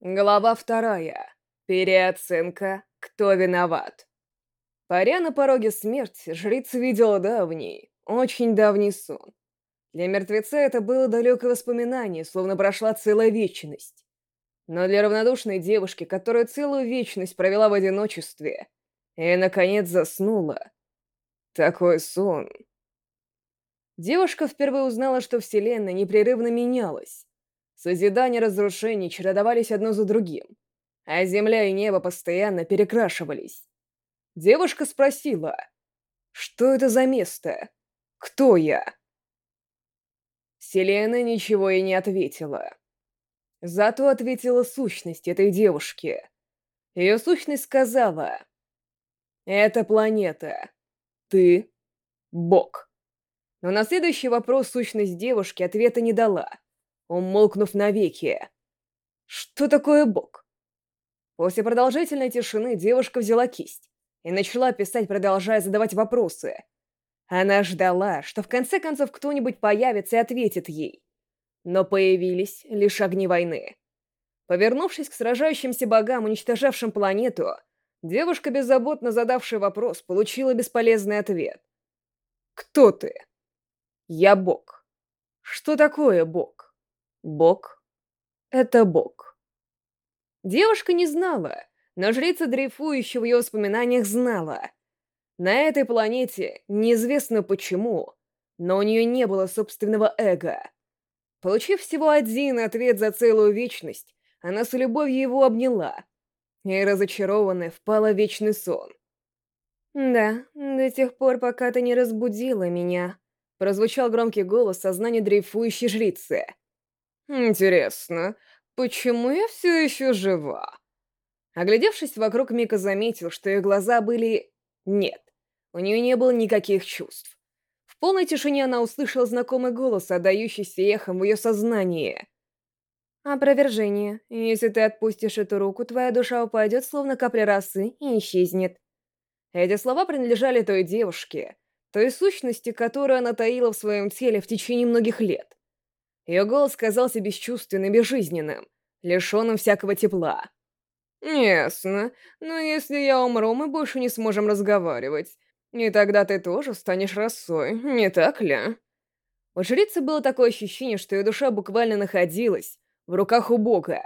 Глава вторая. Переоценка. Кто виноват? Паря на пороге смерти, жрица видела давний, очень давний сон. Для мертвеца это было далекое воспоминание, словно прошла целая вечность. Но для равнодушной девушки, которая целую вечность провела в одиночестве и, наконец, заснула, такой сон. Девушка впервые узнала, что Вселенная непрерывно менялась, Созидание и разрушение чередовались одно за другим, а земля и небо постоянно перекрашивались. Девушка спросила, что это за место? Кто я? Селена ничего и не ответила. Зато ответила сущность этой девушки. Ее сущность сказала, «Это планета. Ты — Бог». Но на следующий вопрос сущность девушки ответа не дала умолкнув навеки. Что такое Бог? После продолжительной тишины девушка взяла кисть и начала писать, продолжая задавать вопросы. Она ждала, что в конце концов кто-нибудь появится и ответит ей. Но появились лишь огни войны. Повернувшись к сражающимся богам, уничтожавшим планету, девушка, беззаботно задавшая вопрос, получила бесполезный ответ. «Кто ты?» «Я Бог». «Что такое Бог?» Бог — это Бог. Девушка не знала, но жрица, дрейфующая в ее воспоминаниях, знала. На этой планете, неизвестно почему, но у нее не было собственного эго. Получив всего один ответ за целую вечность, она с любовью его обняла и, разочарованная, впала в вечный сон. «Да, до тех пор, пока ты не разбудила меня», прозвучал громкий голос сознания дрейфующей жрицы — «Интересно, почему я все еще жива?» Оглядевшись вокруг, Мика заметил, что ее глаза были... Нет, у нее не было никаких чувств. В полной тишине она услышала знакомый голос, отдающийся эхом в ее сознании. «Опровержение. Если ты отпустишь эту руку, твоя душа упадет, словно капля росы, и исчезнет». Эти слова принадлежали той девушке, той сущности, которую она таила в своем теле в течение многих лет. Ее голос казался бесчувственным, безжизненным, лишенным всякого тепла. «Ясно. Но если я умру, мы больше не сможем разговаривать. И тогда ты тоже станешь росой, не так ли?» У жрицы было такое ощущение, что ее душа буквально находилась в руках у Бога.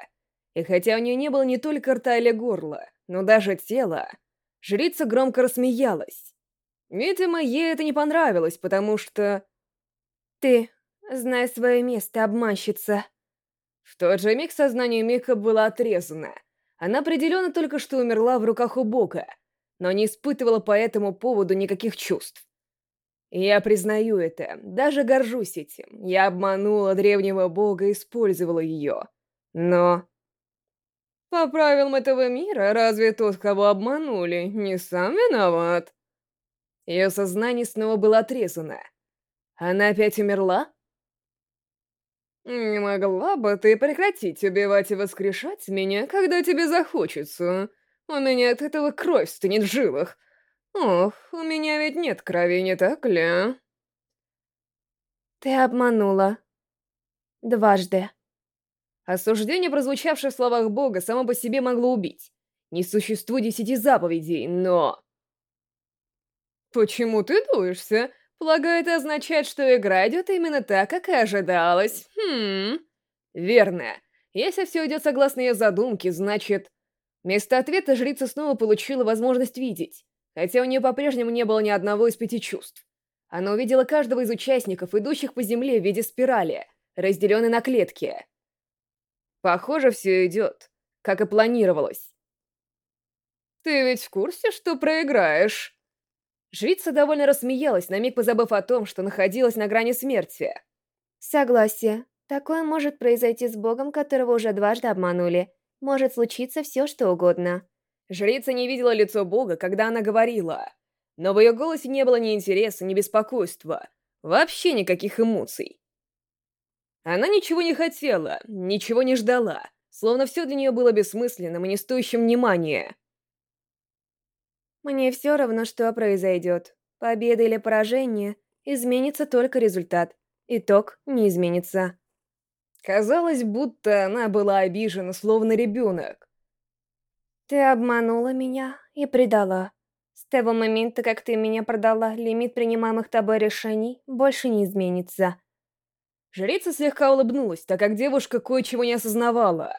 И хотя у нее не было не только рта или горла, но даже тела, жрица громко рассмеялась. Видимо, ей это не понравилось, потому что... «Ты Знай свое место, обманщица. В тот же миг сознание Мика было отрезано. Она определенно только что умерла в руках у Бога, но не испытывала по этому поводу никаких чувств. Я признаю это, даже горжусь этим. Я обманула древнего бога и использовала ее. Но... По правилам этого мира, разве тот, кого обманули, не сам виноват? Ее сознание снова было отрезано. Она опять умерла? «Не могла бы ты прекратить убивать и воскрешать меня, когда тебе захочется? У меня от этого кровь стынет в жилах. Ох, у меня ведь нет крови, не так ли?» «Ты обманула. Дважды». Осуждение, прозвучавшее в словах Бога, само по себе могло убить. Не существует десяти заповедей, но... «Почему ты дуешься? Полагаю, это означает, что игра идет именно так, как и ожидалось. Хм... Верно. Если все идет согласно ее задумке, значит... Вместо ответа жрица снова получила возможность видеть, хотя у нее по-прежнему не было ни одного из пяти чувств. Она увидела каждого из участников, идущих по земле в виде спирали, разделенной на клетки. Похоже, все идет, как и планировалось. «Ты ведь в курсе, что проиграешь?» Жрица довольно рассмеялась, на миг позабыв о том, что находилась на грани смерти. «Согласие. Такое может произойти с богом, которого уже дважды обманули. Может случиться все, что угодно». Жрица не видела лицо бога, когда она говорила. Но в ее голосе не было ни интереса, ни беспокойства. Вообще никаких эмоций. Она ничего не хотела, ничего не ждала, словно все для нее было бессмысленным и не стоящим внимания. Мне все равно, что произойдет. Победа или поражение, изменится только результат. Итог не изменится. Казалось, будто она была обижена, словно ребенок. Ты обманула меня и предала. С того момента, как ты меня продала, лимит принимаемых тобой решений больше не изменится. Жрица слегка улыбнулась, так как девушка кое-чего не осознавала.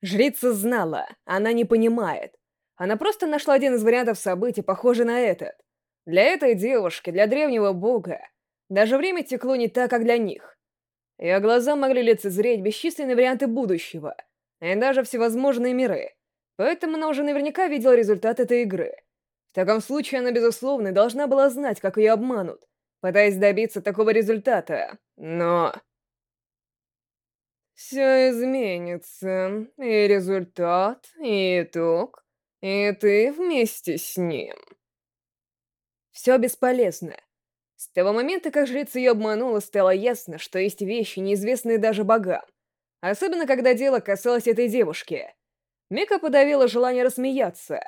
Жрица знала, она не понимает. Она просто нашла один из вариантов событий, похожий на этот. Для этой девушки, для древнего бога, даже время текло не так, как для них. Ее глаза могли лицезреть бесчисленные варианты будущего, и даже всевозможные миры, поэтому она уже наверняка видела результат этой игры. В таком случае она, безусловно, должна была знать, как ее обманут, пытаясь добиться такого результата, но... Все изменится, и результат, и итог, и ты вместе с ним. Все бесполезно. С того момента, как жрица ее обманула, стало ясно, что есть вещи, неизвестные даже богам. Особенно, когда дело касалось этой девушки. Мика подавила желание рассмеяться.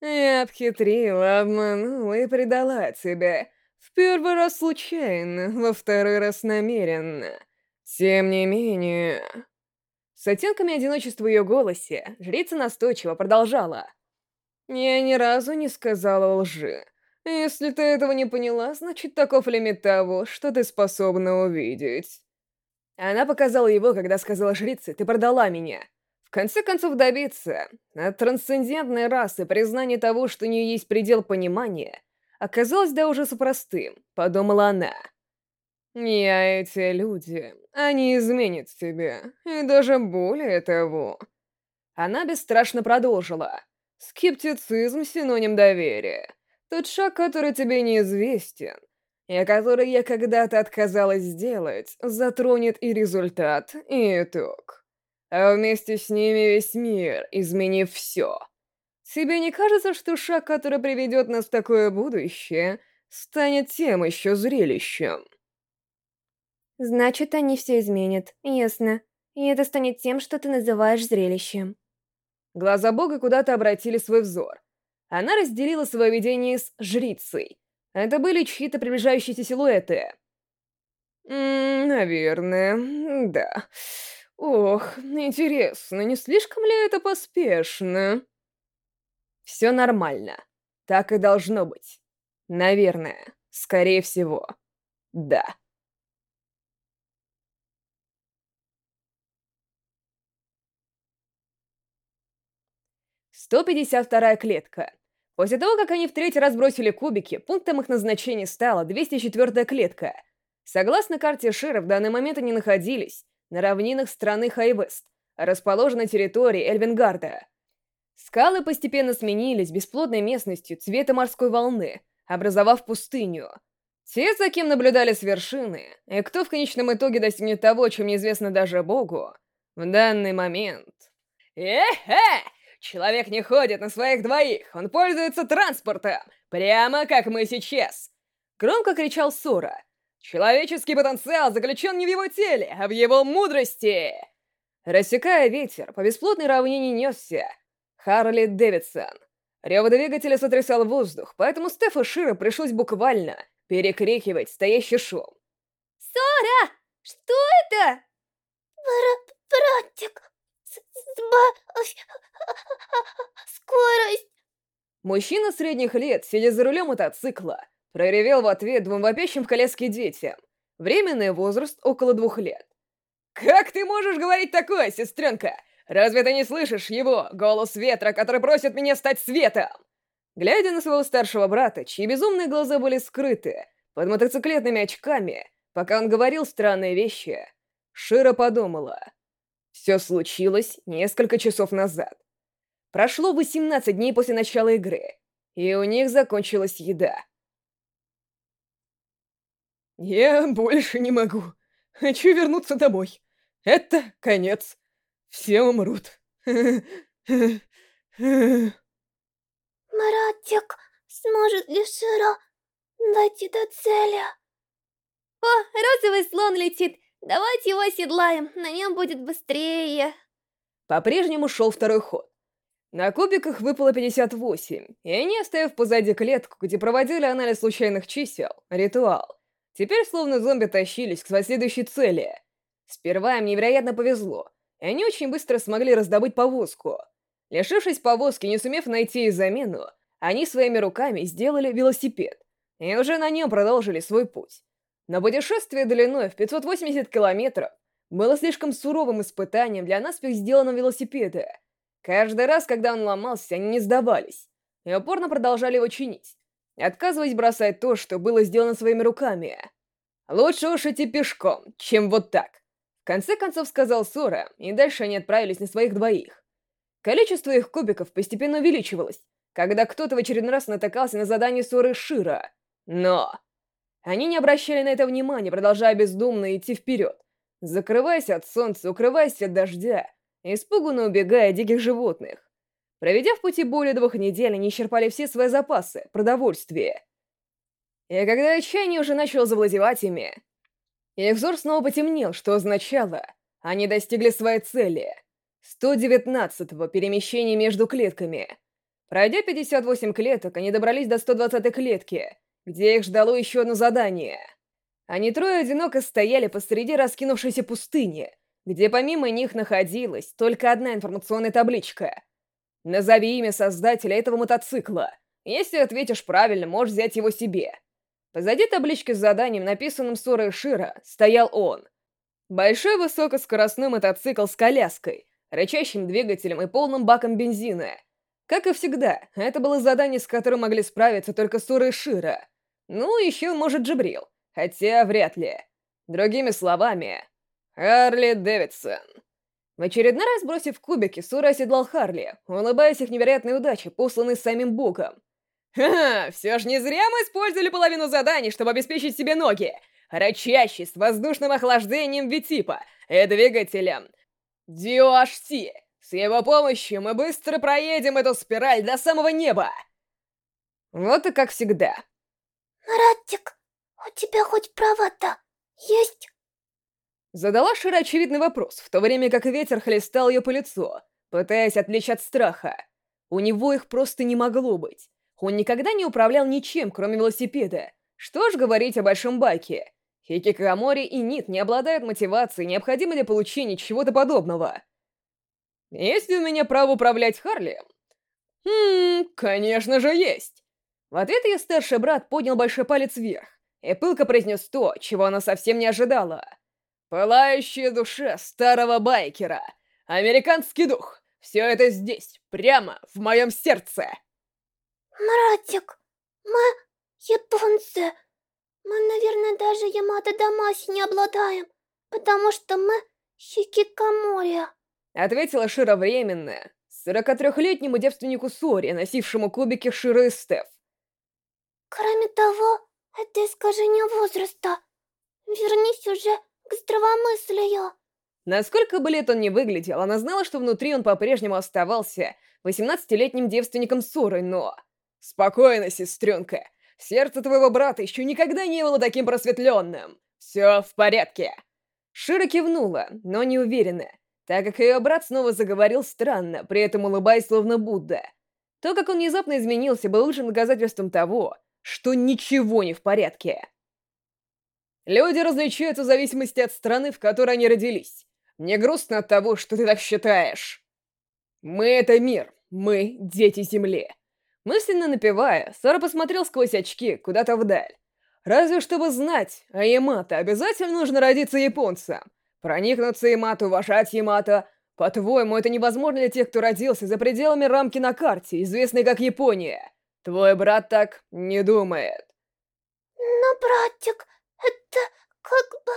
«Я обхитрила, обманула и предала тебя. В первый раз случайно, во второй раз намеренно. Тем не менее...» С оттенками одиночества в ее голосе, жрица настойчиво продолжала. «Я ни разу не сказала лжи. Если ты этого не поняла, значит, таков лимит того, что ты способна увидеть. Она показала его, когда сказала жрице, ты продала меня. В конце концов, добиться от трансцендентной расы признания того, что у нее есть предел понимания, оказалось до ужаса простым, подумала она. Я эти люди, они изменят тебя, и даже более того. Она бесстрашно продолжила. Скептицизм — синоним доверия. Тот шаг, который тебе неизвестен, и который я когда-то отказалась сделать, затронет и результат, и итог. А вместе с ними весь мир, изменив все. Тебе не кажется, что шаг, который приведет нас в такое будущее, станет тем еще зрелищем? Значит, они все изменят, ясно. И это станет тем, что ты называешь зрелищем. Глаза бога куда-то обратили свой взор. Она разделила свое видение с жрицей. Это были чьи-то приближающиеся силуэты. Наверное, да. Ох, интересно, не слишком ли это поспешно? Все нормально. Так и должно быть. Наверное. Скорее всего. Да. 152 клетка. После того, как они в третий раз бросили кубики, пунктом их назначения стала 204 клетка. Согласно карте Шира, в данный момент они находились на равнинах страны Хайвест, расположенной территории Эльвингарда. Скалы постепенно сменились бесплодной местностью цвета морской волны, образовав пустыню. Те, за кем наблюдали с вершины, и кто в конечном итоге достигнет того, чем неизвестно даже Богу, в данный момент... Эхе! Человек не ходит на своих двоих, он пользуется транспортом, прямо как мы сейчас!» Громко кричал Сура. «Человеческий потенциал заключен не в его теле, а в его мудрости!» Рассекая ветер, по бесплотной равнине несся Харли Дэвидсон. Рев двигателя сотрясал воздух, поэтому Стефу Шира пришлось буквально перекрикивать стоящий шум. «Сора! Что это?» Бра «Братик! Сбавь скорость!» Мужчина средних лет, сидя за рулем мотоцикла, проревел в ответ двум вопящим в коляске детям. Временный возраст около двух лет. «Как ты можешь говорить такое, сестренка? Разве ты не слышишь его, голос ветра, который просит меня стать светом?» Глядя на своего старшего брата, чьи безумные глаза были скрыты под мотоциклетными очками, пока он говорил странные вещи, Шира подумала. Все случилось несколько часов назад. Прошло 18 дней после начала игры, и у них закончилась еда. «Я больше не могу. Хочу вернуться домой. Это конец. Все умрут. Маратик, сможет ли Широ дойти до цели? О, розовый слон летит. Давайте его оседлаем, на нем будет быстрее. По-прежнему шел второй ход. На кубиках выпало 58, и они, оставив позади клетку, где проводили анализ случайных чисел, ритуал, теперь словно зомби тащились к своей следующей цели. Сперва им невероятно повезло, и они очень быстро смогли раздобыть повозку. Лишившись повозки, не сумев найти ей замену, они своими руками сделали велосипед, и уже на нем продолжили свой путь. Но путешествие длиной в 580 километров было слишком суровым испытанием для наспех сделанного велосипеда. Каждый раз, когда он ломался, они не сдавались и упорно продолжали его чинить, отказываясь бросать то, что было сделано своими руками. «Лучше уж идти пешком, чем вот так», — в конце концов сказал Сора, и дальше они отправились на своих двоих. Количество их кубиков постепенно увеличивалось, когда кто-то в очередной раз натыкался на задание Соры Шира. Но... Они не обращали на это внимания, продолжая бездумно идти вперед, закрываясь от солнца, укрываясь от дождя, испуганно убегая от диких животных. Проведя в пути более двух недель, они исчерпали все свои запасы, продовольствие. И когда отчаяние уже начало завладевать ими, их взор снова потемнел, что означало, они достигли своей цели — 119-го перемещения между клетками. Пройдя 58 клеток, они добрались до 120-й клетки, где их ждало еще одно задание. Они трое одиноко стояли посреди раскинувшейся пустыни, где помимо них находилась только одна информационная табличка. Назови имя создателя этого мотоцикла. Если ответишь правильно, можешь взять его себе. Позади таблички с заданием, написанным Сорой Шира, стоял он. Большой высокоскоростной мотоцикл с коляской, рычащим двигателем и полным баком бензина. Как и всегда, это было задание, с которым могли справиться только Сура Шира. Ну, еще, может, Джибрил. Хотя, вряд ли. Другими словами, Харли Дэвидсон. В очередной раз бросив кубики, Сура оседлал Харли, улыбаясь их невероятной удаче, посланной самим Богом. «Ха-ха, все же не зря мы использовали половину заданий, чтобы обеспечить себе ноги. Рычащий, с воздушным охлаждением V-типа и двигателем DOHC! С его помощью мы быстро проедем эту спираль до самого неба!» Вот и как всегда. Маратик, у тебя хоть права-то есть? Задала Шира очевидный вопрос, в то время как ветер хлестал ее по лицу, пытаясь отвлечь от страха. У него их просто не могло быть. Он никогда не управлял ничем, кроме велосипеда. Что ж говорить о большом байке. Хикикомори и NEET не обладают мотивацией, необходимой для получения чего-то подобного. Есть ли у меня право управлять Харли? Хм, конечно же есть. В ответ ее старший брат поднял большой палец вверх и пылко произнес то, чего она совсем не ожидала. «Пылающая душа старого байкера! Американский дух! Все это здесь, прямо в моем сердце!» Маратик, мы японцы. Мы, наверное, даже Ямато Дамаси не обладаем, потому что мы хикикомори. Ответила Широ временно, 43-летнему девственнику Соре, носившему кубики Широ и Стеф. Кроме того, это искажение возраста. Вернись уже к здравомыслию. Насколько бы лет он не выглядел, она знала, что внутри он по-прежнему оставался 18-летним девственником Соры, но... Спокойно, сестренка. Сердце твоего брата еще никогда не было таким просветленным. Все в порядке. Шира кивнула, но не уверенно, так как ее брат снова заговорил странно, при этом улыбаясь словно Будда. То, как он внезапно изменился, было лучшим доказательством того, что ничего не в порядке. Люди различаются в зависимости от страны, в которой они родились. Мне грустно от того, что ты так считаешь. Мы — это мир, мы — дети Земли. Мысленно напевая, Сара посмотрел сквозь очки куда-то вдаль. Разве чтобы знать о Ямато, обязательно нужно родиться японцем. Проникнуться Ямато, уважать Ямато. По-твоему, это невозможно для тех, кто родился за пределами рамки на карте, известной как Япония. Твой брат так не думает. Но, братик, это как бы...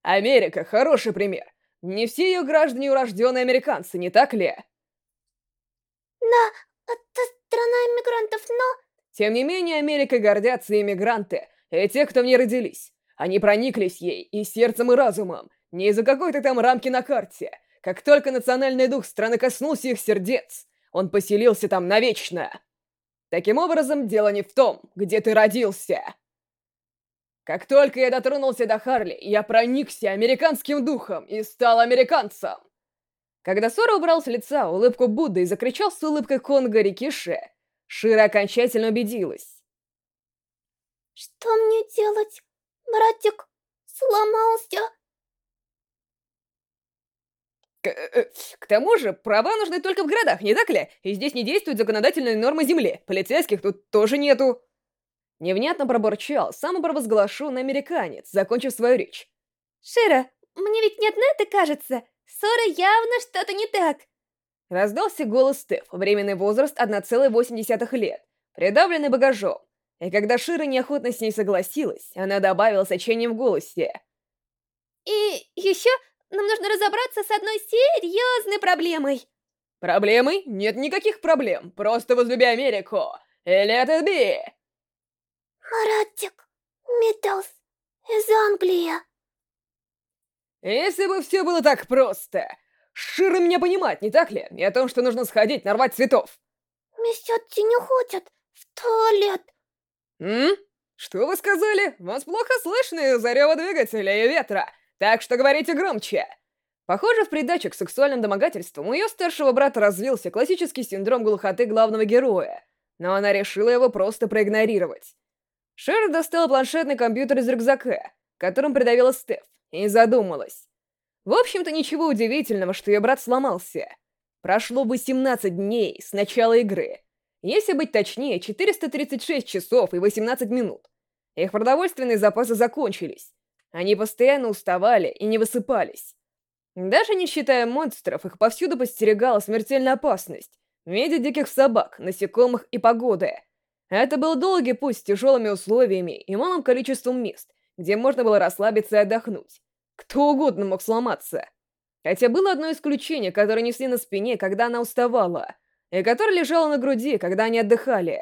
Америка — хороший пример. Не все ее граждане урожденные американцы, не так ли? Да, это страна иммигрантов, но... Тем не менее, Америкой гордятся иммигранты и те, кто в ней родились. Они прониклись ей и сердцем, и разумом, не из-за какой-то там рамки на карте. Как только национальный дух страны коснулся их сердец, он поселился там навечно. Таким образом, дело не в том, где ты родился. Как только я дотронулся до Харли, я проникся американским духом и стал американцем. Когда Сора убрал с лица улыбку Будды и закричал с улыбкой Конга Рикиши, Шира окончательно убедилась. Что мне делать? Братик сломался. К, э, к тому же, права нужны только в городах, не так ли? И здесь не действуют законодательные нормы земли. Полицейских тут тоже нету. Невнятно пробурчал самопровозглашенный американец, закончив свою речь. Шира, мне ведь не одно это кажется. Сора явно что-то не так. Раздался голос Стеф, временный возраст 1,8 лет, придавленный багажом. И когда Шира неохотно с ней согласилась, она добавила с отчаянием в голосе. И еще нам нужно разобраться с одной серьезной проблемой. Проблемой? Нет никаких проблем. Просто возлюби Америку. Или это Би. Маратик, Миддлс, из Англии. Если бы все было так просто. Шира меня понимать, не так ли? И о том, что нужно сходить, нарвать цветов. Месье не ходят в туалет. М? Что вы сказали? Вас плохо слышно из-за рева двигателя и ветра. Так что говорите громче. Похоже, в придачу к сексуальным домогательствам у ее старшего брата развился классический синдром глухоты главного героя, но она решила его просто проигнорировать. Шер достала планшетный компьютер из рюкзака, которым придавила Стеф, и задумалась. В общем-то, ничего удивительного, что ее брат сломался. Прошло бы 17 дней с начала игры. Если быть точнее, 436 часов и 18 минут. Их продовольственные запасы закончились, они постоянно уставали и не высыпались. Даже не считая монстров, их повсюду подстерегала смертельная опасность в виде диких собак, насекомых и погоды. Это был долгий путь с тяжелыми условиями и малым количеством мест, где можно было расслабиться и отдохнуть. Кто угодно мог сломаться. Хотя было одно исключение, которое несли на спине, когда она уставала, и которое лежало на груди, когда они отдыхали.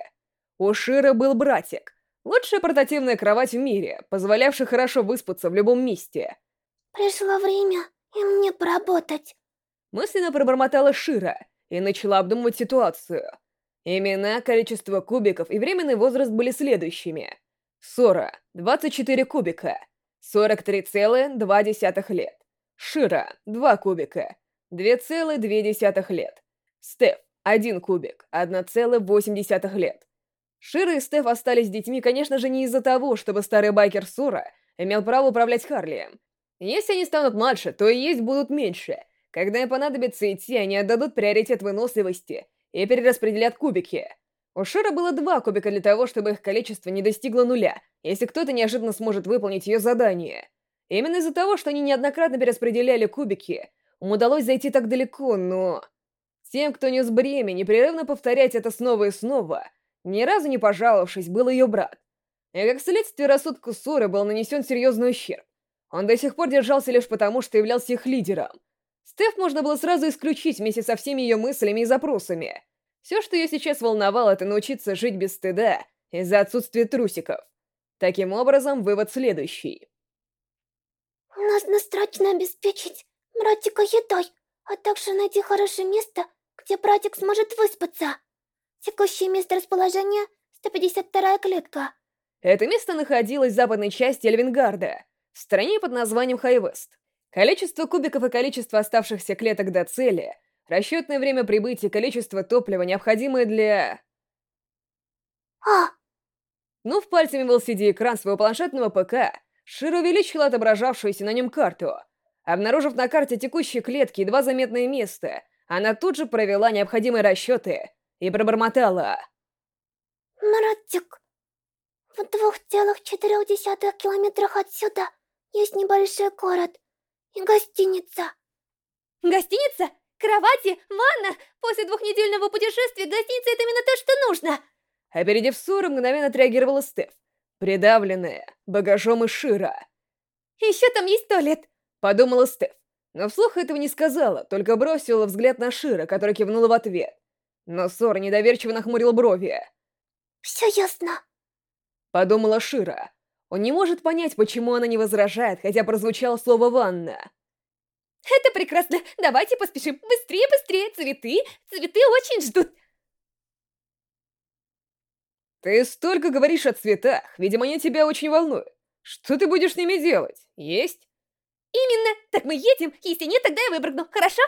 У Шира был братик, Лучшая портативная кровать в мире, позволявшая хорошо выспаться в любом месте. Пришло время и мне поработать. Мысленно пробормотала Шира и начала обдумывать ситуацию. Имена, количество кубиков и временный возраст были следующими. Сора — 24 кубика, 43,2 лет. Шира — 2 кубика, 2,2 лет. Стеф — 1 кубик, 1,8 лет. Шира и Стеф остались детьми, конечно же, не из-за того, чтобы старый байкер Сура имел право управлять Харлием. Если они станут младше, то и есть будут меньше. Когда им понадобится идти, они отдадут приоритет выносливости и перераспределят кубики. У Шира было два кубика для того, чтобы их количество не достигло нуля, если кто-то неожиданно сможет выполнить ее задание. Именно из-за того, что они неоднократно перераспределяли кубики, им удалось зайти так далеко, но... Тем, кто нес бремя, непрерывно повторять это снова и снова, ни разу не пожаловавшись, был ее брат. И как следствие рассудку Суры был нанесен серьезный ущерб. Он до сих пор держался лишь потому, что являлся их лидером. Стеф можно было сразу исключить вместе со всеми ее мыслями и запросами. Все, что ее сейчас волновало, это научиться жить без стыда из-за отсутствия трусиков. Таким образом, вывод следующий. Нужно срочно обеспечить братика едой, а также найти хорошее место, где братик сможет выспаться. Текущее место расположения — 152-я клетка. Это место находилось в западной части Эльвингарда, в стране под названием Хайвест. Количество кубиков и количество оставшихся клеток до цели, расчетное время прибытия, количество топлива, необходимое для... А! Ну, в пальцами в LCD-экран своего планшетного ПК, Широ увеличила отображавшуюся на нем карту. Обнаружив на карте текущие клетки и два заметные места, она тут же провела необходимые расчеты и пробормотала. «Маратик, в двух целых четырех десятых километрах отсюда есть небольшой город и гостиница». «Гостиница? Кровати? Ванна? После двухнедельного путешествия гостиница — это именно то, что нужно!» Опередив ссору, мгновенно отреагировала Стеф, придавленная багажом и шира. «Еще там есть туалет!» — подумала Стеф, но вслух этого не сказала, только бросила взгляд на Шира, который кивнула в ответ. Но Сора недоверчиво нахмурил брови. «Все ясно», — подумала Шира. Он не может понять, почему она не возражает, хотя прозвучало слово «ванна». «Это прекрасно! Давайте поспешим! Быстрее, быстрее! Цветы! Цветы очень ждут!» «Ты столько говоришь о цветах, видимо, они тебя очень волнуют. Что ты будешь с ними делать? Есть?» «Именно! Так мы едем, если нет, тогда я выпрыгну, хорошо?»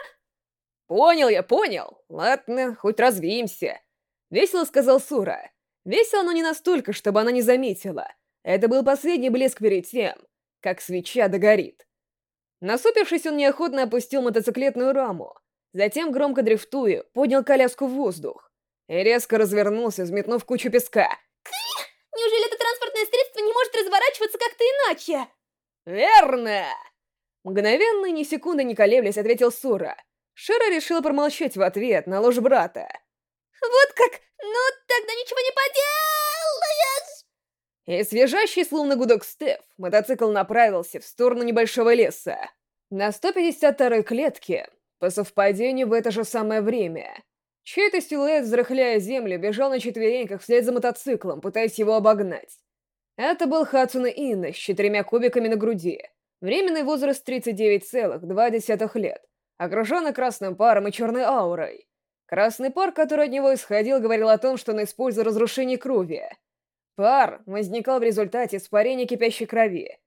«Понял я, понял. Ладно, хоть развеемся», — весело сказал Сура. Весело, но не настолько, чтобы она не заметила. Это был последний блеск перед тем, как свеча догорит. Насупившись, он неохотно опустил мотоциклетную раму, затем, громко дрифтуя, поднял коляску в воздух и резко развернулся, взметнув кучу песка. Неужели это транспортное средство не может разворачиваться как-то иначе? «Верно!» Мгновенно, ни секунды не колеблясь, ответил Сура. Шира решила промолчать в ответ на ложь брата. Вот как? Ну, тогда ничего не поделаешь! И свежащий, словно гудок Стеф, мотоцикл направился в сторону небольшого леса. На 152-й клетке, по совпадению в это же самое время, чей-то силуэт, взрыхляя землю, бежал на четвереньках вслед за мотоциклом, пытаясь его обогнать. Это был Хацуна Инна с четырьмя кубиками на груди. Временный возраст 39,2 лет. Окруженный красным паром и черной аурой. Красный пар, который от него исходил, говорил о том, что он использует разрушение крови. Пар возникал в результате испарения кипящей крови.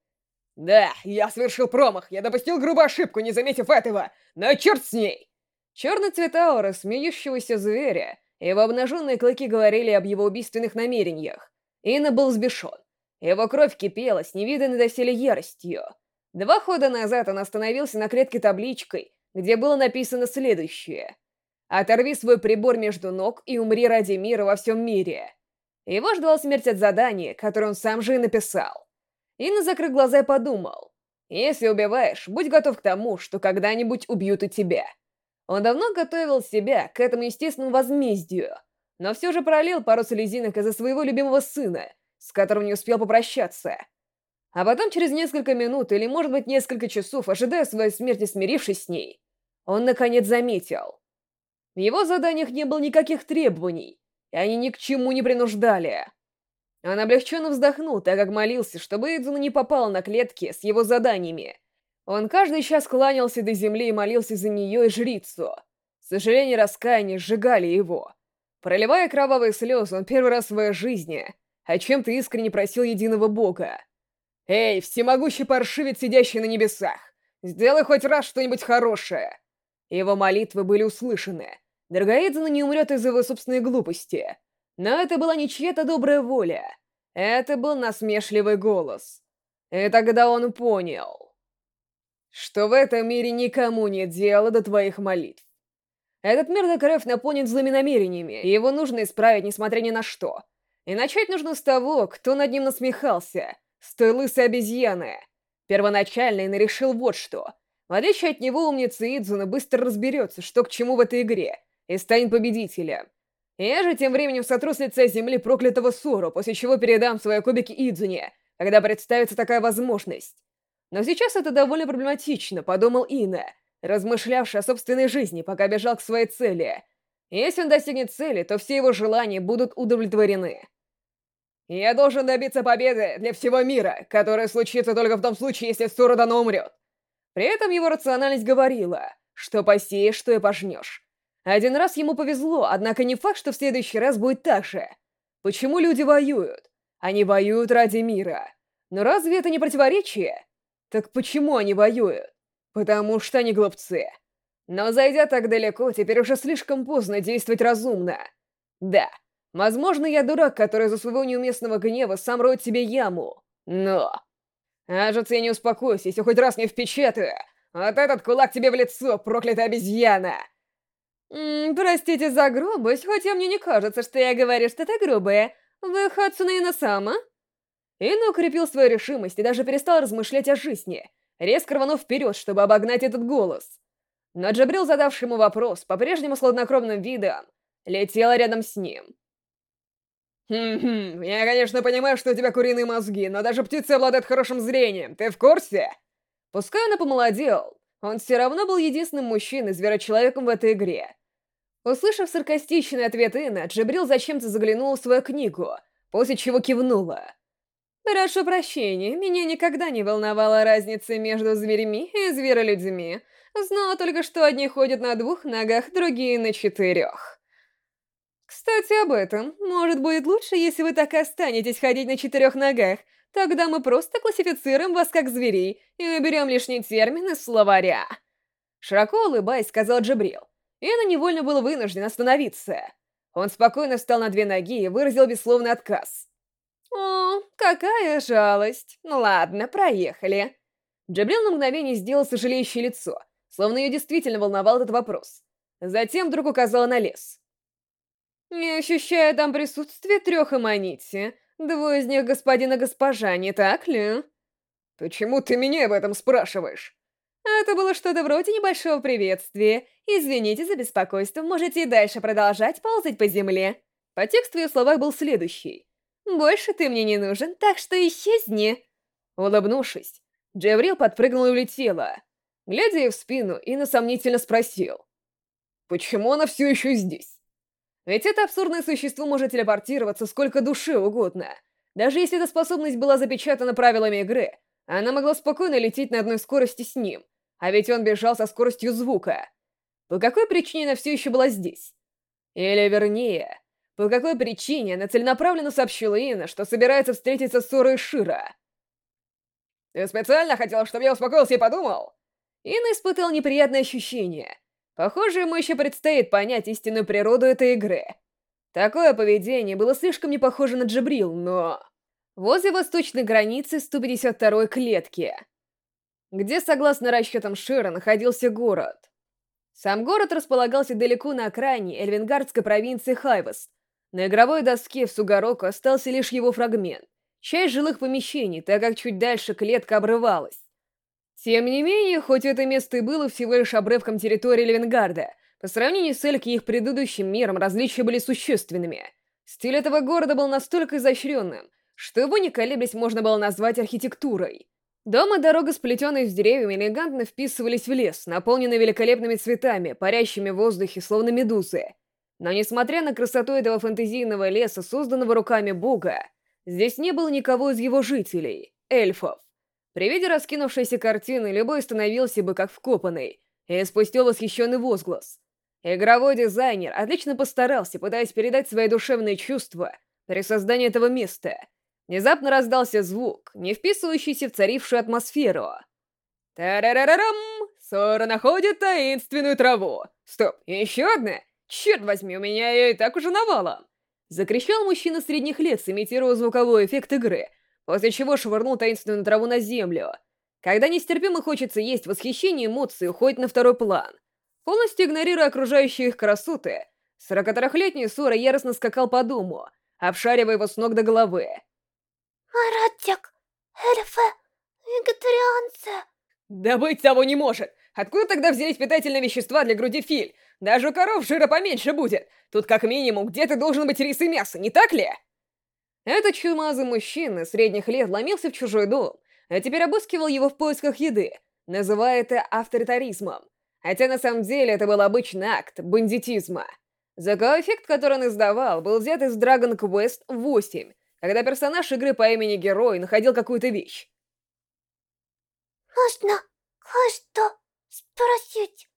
«Да, я совершил промах, я допустил грубую ошибку, не заметив этого, но черт с ней!» Черный цвет ауры смеющегося зверя его обнаженные клыки говорили об его убийственных намерениях. Инна был сбешен. Его кровь кипела с невиданной доселе яростью. Два хода назад он остановился на клетке табличкой, где было написано следующее. «Оторви свой прибор между ног и умри ради мира во всем мире». Его ждала смерть от задания, которое он сам же и написал. Инна закрыл глаза и подумал. «Если убиваешь, будь готов к тому, что когда-нибудь убьют и тебя». Он давно готовил себя к этому естественному возмездию, но все же пролил пару слезинок из-за своего любимого сына, с которым не успел попрощаться. А потом через несколько минут или, может быть, несколько часов, ожидая своей смерти, смирившись с ней, он, наконец, заметил. В его заданиях не было никаких требований, и они ни к чему не принуждали. Он облегченно вздохнул, так как молился, чтобы Эдзуна не попала на клетки с его заданиями. Он каждый час кланялся до земли и молился за нее и жрицу. Сожаление и раскаяние сжигали его. Проливая кровавые слезы, он первый раз в своей жизни о чем ты искренне просил единого бога. Эй, всемогущий паршивец, сидящий на небесах, сделай хоть раз что-нибудь хорошее. Его молитвы были услышаны. Даргаэдзена не умрет из-за его собственной глупости. Но это была не чья-то добрая воля. Это был насмешливый голос. И тогда он понял, что в этом мире никому нет дела до твоих молитв. Этот мир до кровь наполнен злыми намерениями, и его нужно исправить, несмотря ни на что. И начать нужно с того, кто над ним насмехался, с той лысой обезьяны. Первоначально Ина решил вот что. В отличие от него, умница Идзуна быстро разберется, что к чему в этой игре, и станет победителем. Я же тем временем сотру с лица земли проклятого Сору, после чего передам свои кубики Идзуне, когда представится такая возможность. Но сейчас это довольно проблематично, подумал Ина, размышлявший о собственной жизни, пока бежал к своей цели. Если он достигнет цели, то все его желания будут удовлетворены. Я должен добиться победы для всего мира, которая случится только в том случае, если Суродано умрет. При этом его рациональность говорила, что посеешь, что и пожнешь. Один раз ему повезло, однако не факт, что в следующий раз будет так же. Почему люди воюют? Они воюют ради мира. Но разве это не противоречие? Так почему они воюют? Потому что они глупцы. Но зайдя так далеко, теперь уже слишком поздно действовать разумно. Да, возможно, я дурак, который за своего неуместного гнева сам роет себе яму. Но... Кажется, я не успокоюсь, если хоть раз не впечатаю. Вот этот кулак тебе в лицо, проклятая обезьяна! М -м, простите за грубость, хотя мне не кажется, что я говорю что-то грубое. Вы Хацуна Иносама? Ина укрепил свою решимость и даже перестал размышлять о жизни, резко рванув вперед, чтобы обогнать этот голос. Но Джабрил, задавший ему вопрос, по-прежнему с хладнокровным видом, летела рядом с ним. «Хм-хм, я, конечно, понимаю, что у тебя куриные мозги, но даже птицы обладают хорошим зрением, ты в курсе?» Пускай он и помолодел, он все равно был единственным мужчиной, зверочеловеком в этой игре. Услышав саркастичный ответ Инна, Джабрил зачем-то заглянул в свою книгу, после чего кивнула. «Прошу прощения, меня никогда не волновала разница между зверьми и зверолюдьми. Знала только, что одни ходят на двух ногах, другие на четырех. Кстати, об этом. Может, будет лучше, если вы так и останетесь ходить на четырех ногах. Тогда мы просто классифицируем вас как зверей и уберем лишние термины из словаря. Широко улыбаясь, сказал Джабрил. И невольно был вынужден остановиться. Он спокойно встал на две ноги и выразил бессловный отказ. «О, какая жалость. Ну ладно, проехали». Джабрил на мгновение сделал сожалеющее лицо, словно ее действительно волновал этот вопрос. Затем вдруг указала на лес. «Не ощущаю там присутствие трех эманити. Двое из них господин и госпожа, не так ли?» «Почему ты меня об этом спрашиваешь?» Это было что-то вроде небольшого приветствия. Извините за беспокойство, можете и дальше продолжать ползать по земле. По тексту ее словах был следующий. «Больше ты мне не нужен, так что исчезни!» Улыбнувшись, Джеврил подпрыгнула и улетела. Глядя ей в спину, Инна сомнительно спросил. «Почему она все еще здесь?» Ведь это абсурдное существо может телепортироваться сколько души угодно. Даже если эта способность была запечатана правилами игры, она могла спокойно лететь на одной скорости с ним, а ведь он бежал со скоростью звука. По какой причине она все еще была здесь? Или вернее, по какой причине она целенаправленно сообщила Инна, что собирается встретиться с Сорой Шира? «Ты специально хотел, чтобы я успокоился и подумал?» Инна испытал неприятное ощущение. Похоже, ему еще предстоит понять истинную природу этой игры. Такое поведение было слишком не похоже на Джабрил, но возле восточной границы 152-й клетки, где, согласно расчетам Шира, находился город. Сам город располагался далеко на окраине Эльвингардской провинции Хайвест. На игровой доске в Сугароку остался лишь его фрагмент, часть жилых помещений, так как чуть дальше клетка обрывалась. Тем не менее, хоть это место и было всего лишь обрывком территории Левенгарда, по сравнению с Эльки и их предыдущим миром различия были существенными. Стиль этого города был настолько изощренным, что его не колеблясь можно было назвать архитектурой. Дом и дорога, сплетенные с деревьями, элегантно вписывались в лес, наполненный великолепными цветами, парящими в воздухе, словно медузы. Но несмотря на красоту этого фэнтезийного леса, созданного руками бога, здесь не было никого из его жителей, эльфов. При виде раскинувшейся картины любой становился бы как вкопанный и спустил восхищенный возглас. Игровой дизайнер отлично постарался, пытаясь передать свои душевные чувства при создании этого места — Внезапно раздался звук, не вписывающийся в царившую атмосферу. Тарарарарам! Сора находит таинственную траву. Стоп, еще одна? Черт возьми, у меня ее и так уже навалом. Закричал мужчина средних лет, сымитируя звуковой эффект игры, после чего швырнул таинственную траву на землю. Когда нестерпимо хочется есть, восхищение эмоции уходит на второй план. Полностью игнорируя окружающие их красоты, 43-летний Сора яростно скакал по дому, обшаривая его с ног до головы. Маратик, эльфы, вегетарианцы. Да быть того не может! Откуда тогда взялись питательные вещества для груди Филь? Даже у коров жира поменьше будет. Тут как минимум где-то должен быть рис и мясо, не так ли? Этот чумазый мужчина средних лет ломился в чужой дом, а теперь обыскивал его в поисках еды, называя это авторитаризмом. Хотя на самом деле это был обычный акт бандитизма. Звуковой эффект, который он издавал, был взят из Dragon Quest 8, когда персонаж игры по имени Герой находил какую-то вещь. Можно кое-что спросить?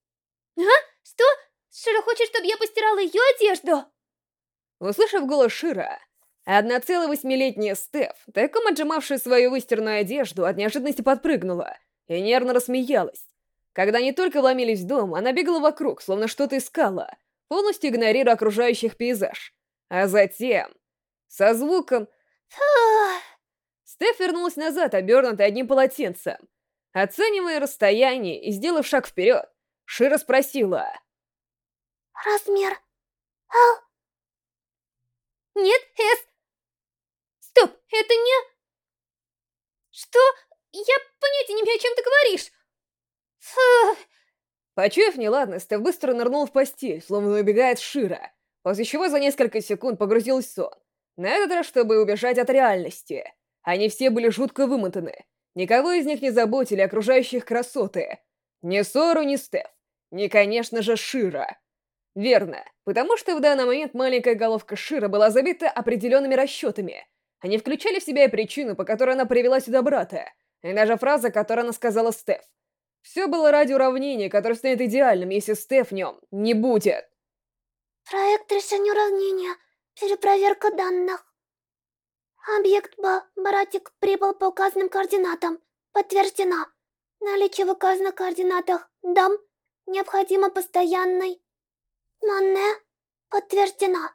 А? Что? Шира хочет, чтобы я постирала ее одежду? Услышав голос Шира, 1,8-летняя Стеф, тайком отжимавшая свою выстиранную одежду, от неожиданности подпрыгнула и нервно рассмеялась. Когда они только вломились в дом, она бегала вокруг, словно что-то искала, полностью игнорируя окружающих пейзаж. А затем, со звуком Стеф вернулась назад, обернутая одним полотенцем. Оценивая расстояние и сделав шаг вперед, Шира спросила. «Размер Л?» «Нет, С. Стоп, это не...» «Что? Я понятия не имею, о чем ты говоришь!» Фу. Почуяв неладность, Стеф быстро нырнул в постель, словно убегает Шира, после чего за несколько секунд погрузилась в сон. На этот раз, чтобы убежать от реальности. Они все были жутко вымотаны. Никого из них не заботили окружающих красоты. Ни Сору, ни Стеф. Ни, конечно же, Шира. Верно, потому что в данный момент маленькая головка Шира была забита определенными расчетами. Они включали в себя и причину, по которой она привела сюда брата, и даже фраза, которую она сказала Стеф. Все было ради уравнения, которое станет идеальным, если Стеф в нем не будет. Проект решения уравнения Перепроверка данных. Объект Б, Братик, прибыл по указанным координатам. Подтверждено. Наличие в указанных координатах дом необходимо постоянный. Нанне подтверждено.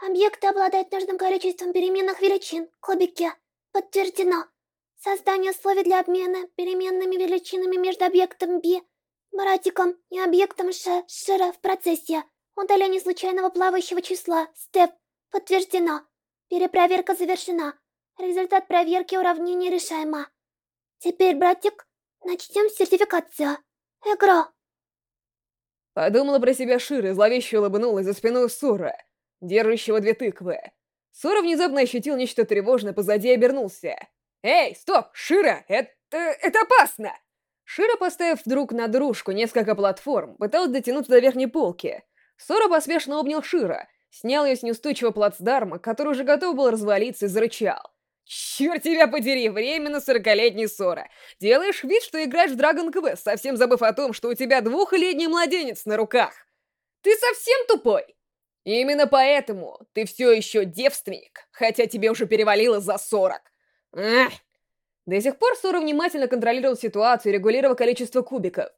Объекты обладают нужным количеством переменных величин, кубики. Подтверждено. Создание условий для обмена переменными величинами между объектом B, братиком и объектом Ш, Шира в процессе. Удаление случайного плавающего числа, степ, подтверждено. Перепроверка завершена. Результат проверки уравнения решаемо. Теперь, братик, начнем сертификацию. Игру. Подумала про себя Шира зловеще улыбнулась за спиной Сора, держащего две тыквы. Сора внезапно ощутил нечто тревожное позади и обернулся. «Эй, стоп, Шира, это... это опасно!» Шира, поставив друг на дружку несколько платформ, пыталась дотянуться до верхней полки. Сора поспешно обнял Шира, снял ее с неустойчивого плацдарма, который уже готов был развалиться, и зарычал. «Черт тебя подери, временно сорокалетний Сора! Делаешь вид, что играешь в Dragon Quest, совсем забыв о том, что у тебя двухлетний младенец на руках! Ты совсем тупой!» Именно поэтому ты все еще девственник, хотя тебе уже перевалило за сорок. Эх. До сих пор Сора внимательно контролировал ситуацию регулировал количество кубиков.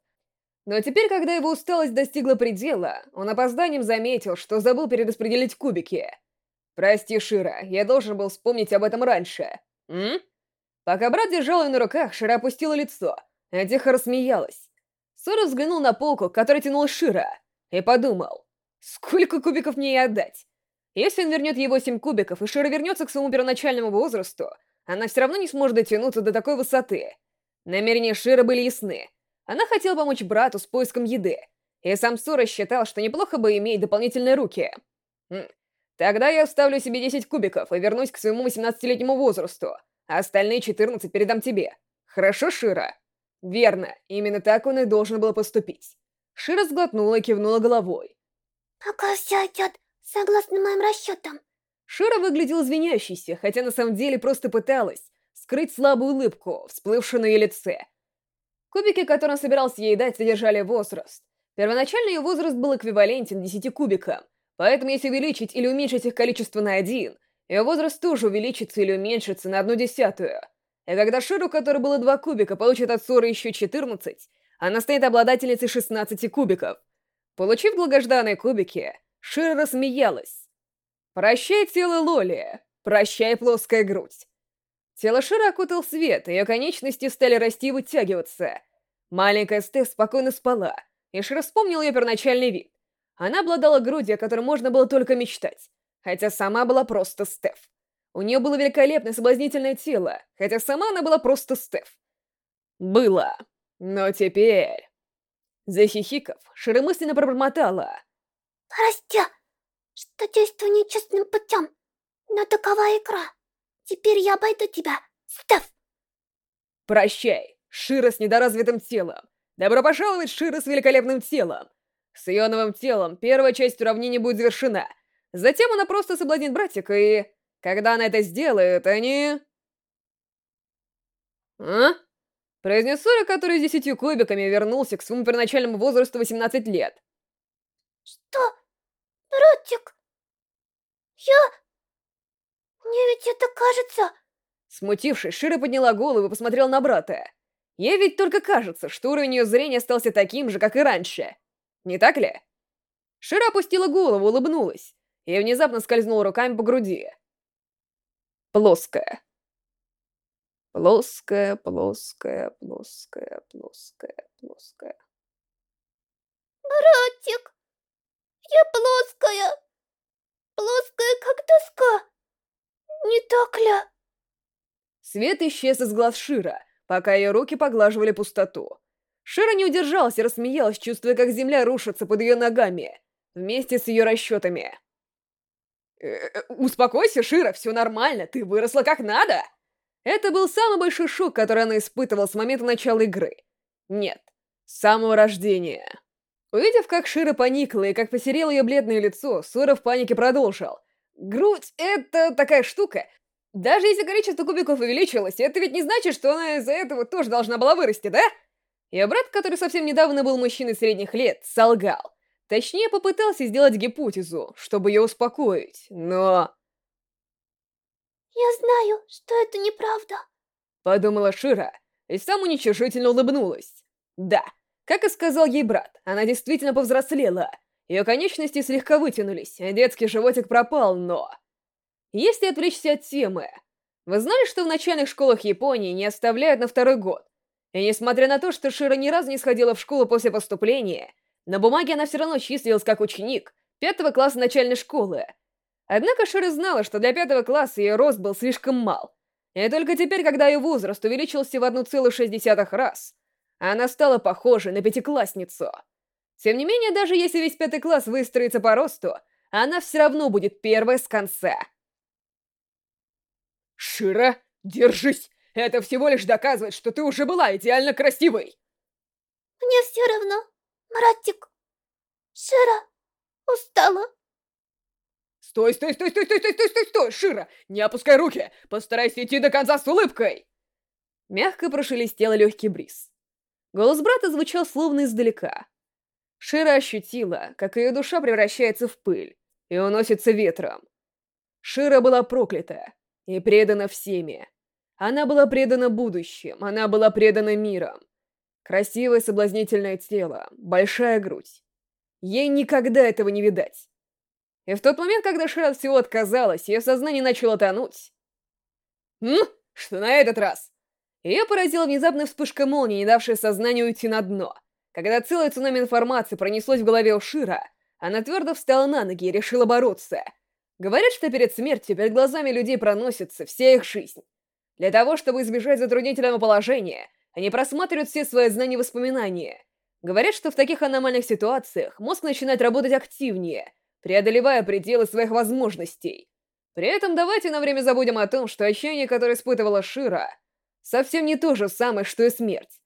Но теперь, когда его усталость достигла предела, он опозданием заметил, что забыл перераспределить кубики. «Прости, Шира, я должен был вспомнить об этом раньше. М?» Пока брат держал ее на руках, Шира опустила лицо, а тихо рассмеялась. Сора взглянул на полку, к которой тянула Шира, и подумал, сколько кубиков мне ей отдать? Если он вернет ей восемь кубиков, и Шира вернется к своему первоначальному возрасту, она все равно не сможет дотянуться до такой высоты. Намерения Шира были ясны. Она хотела помочь брату с поиском еды, и сам Сора считал, что неплохо бы иметь дополнительные руки. Хм. Тогда я оставлю себе 10 кубиков и вернусь к своему 18-летнему возрасту, а остальные 14 передам тебе. Хорошо, Шира? Верно, именно так он и должен был поступить. Шира сглотнула и кивнула головой. Пока все идет согласно моим расчетам. Шира выглядела извиняющейся, хотя на самом деле просто пыталась скрыть слабую улыбку, всплывшую на ее лице. Кубики, которые он собирался ей дать, содержали возраст. Первоначально ее возраст был эквивалентен 10 кубикам, поэтому если увеличить или уменьшить их количество на один, ее возраст тоже увеличится или уменьшится на одну десятую. И когда Ширу, которой было 2 кубика, получит от Соры еще 14, она станет обладательницей 16 кубиков. Получив долгожданные кубики, Шира рассмеялась. «Прощай, тело Лоли, прощай, плоская грудь». Тело Шира окутал свет, ее конечности стали расти и вытягиваться. Маленькая Стеф спокойно спала, и Шира вспомнил ее первоначальный вид. Она обладала грудью, о которой можно было только мечтать, хотя сама была просто Стеф. У нее было великолепное соблазнительное тело, хотя сама она была просто Стеф. Было. Но теперь... Захихиков, Шира мысленно пробормотала. Прости, что действую нечестным путем, но такова игра. Теперь я обойду тебя, Стеф. Прощай, Шира с недоразвитым телом. Добро пожаловать, Шира с великолепным телом. С ее новым телом первая часть уравнения будет завершена. Затем она просто соблазнит братика, и... Когда она это сделает, они... А? Произнес Сора, который с десятью кубиками вернулся к своему первоначальному возрасту 18 лет. Что? Братик? Я... Мне ведь это кажется... Смутившись, Шира подняла голову и посмотрела на брата. Ей ведь только кажется, что уровень ее зрения остался таким же, как и раньше. Не так ли? Шира опустила голову, улыбнулась, и внезапно скользнула руками по груди. Плоская. Плоская, плоская, плоская, плоская, плоская. Братик, я плоская. Плоская, как доска. Не так ли? Свет исчез из глаз Шира, пока ее руки поглаживали пустоту. Шира не удержалась и рассмеялась, чувствуя, как земля рушится под ее ногами, вместе с ее расчетами. «Э -э, «Успокойся, Шира, все нормально, ты выросла как надо!» Это был самый большой шок, который она испытывала с момента начала игры. Нет, с самого рождения. Увидев, как Шира поникла и как посерело ее бледное лицо, Сора в панике продолжил. «Грудь — это такая штука. Даже если количество кубиков увеличилось, это ведь не значит, что она из-за этого тоже должна была вырасти, да?» Ее брат, который совсем недавно был мужчиной средних лет, солгал. Точнее, попытался сделать гипотезу, чтобы ее успокоить, но... «Я знаю, что это неправда», — подумала Шира, и сам уничижительно улыбнулась. Да, как и сказал ей брат, она действительно повзрослела. Ее конечности слегка вытянулись, детский животик пропал, но... Если отвлечься от темы, Вы знали, что в начальных школах Японии не оставляют на второй год? И несмотря на то, что Шира ни разу не сходила в школу после поступления, на бумаге она все равно числилась как ученик пятого класса начальной школы. Однако Шира знала, что для пятого класса ее рост был слишком мал. И только теперь, когда ее возраст увеличился в 1,6 раз, она стала похожей на пятиклассницу. Тем не менее, даже если весь пятый класс выстроится по росту, она все равно будет первой с конца. «Шира, держись! Это всего лишь доказывает, что ты уже была идеально красивой!» Мне все равно, братик. Шира, устала. Стой, стой, стой, стой, стой, стой, стой, стой, стой, Шира! Не опускай руки! Постарайся идти до конца с улыбкой! Мягко прошелестел легкий бриз. Голос брата звучал словно издалека. Шира ощутила, как ее душа превращается в пыль и уносится ветром. Шира была проклята и предана всеми. Она была предана будущим, она была предана миром. Красивое соблазнительное тело, большая грудь. Ей никогда этого не видать. И в тот момент, когда Шира от всего отказалась, ее сознание начало тонуть. «М? Что на этот раз?» Ее поразила внезапная вспышка молнии, не давшая сознанию уйти на дно. Когда целое цунами информации пронеслось в голове у Шира, она твердо встала на ноги и решила бороться. Говорят, что перед смертью перед глазами людей проносится вся их жизнь. Для того, чтобы избежать затруднительного положения, они просматривают все свои знания и воспоминания. Говорят, что в таких аномальных ситуациях мозг начинает работать активнее, преодолевая пределы своих возможностей. При этом давайте на время забудем о том, что отчаяние, которое испытывала Шира, совсем не то же самое, что и смерть.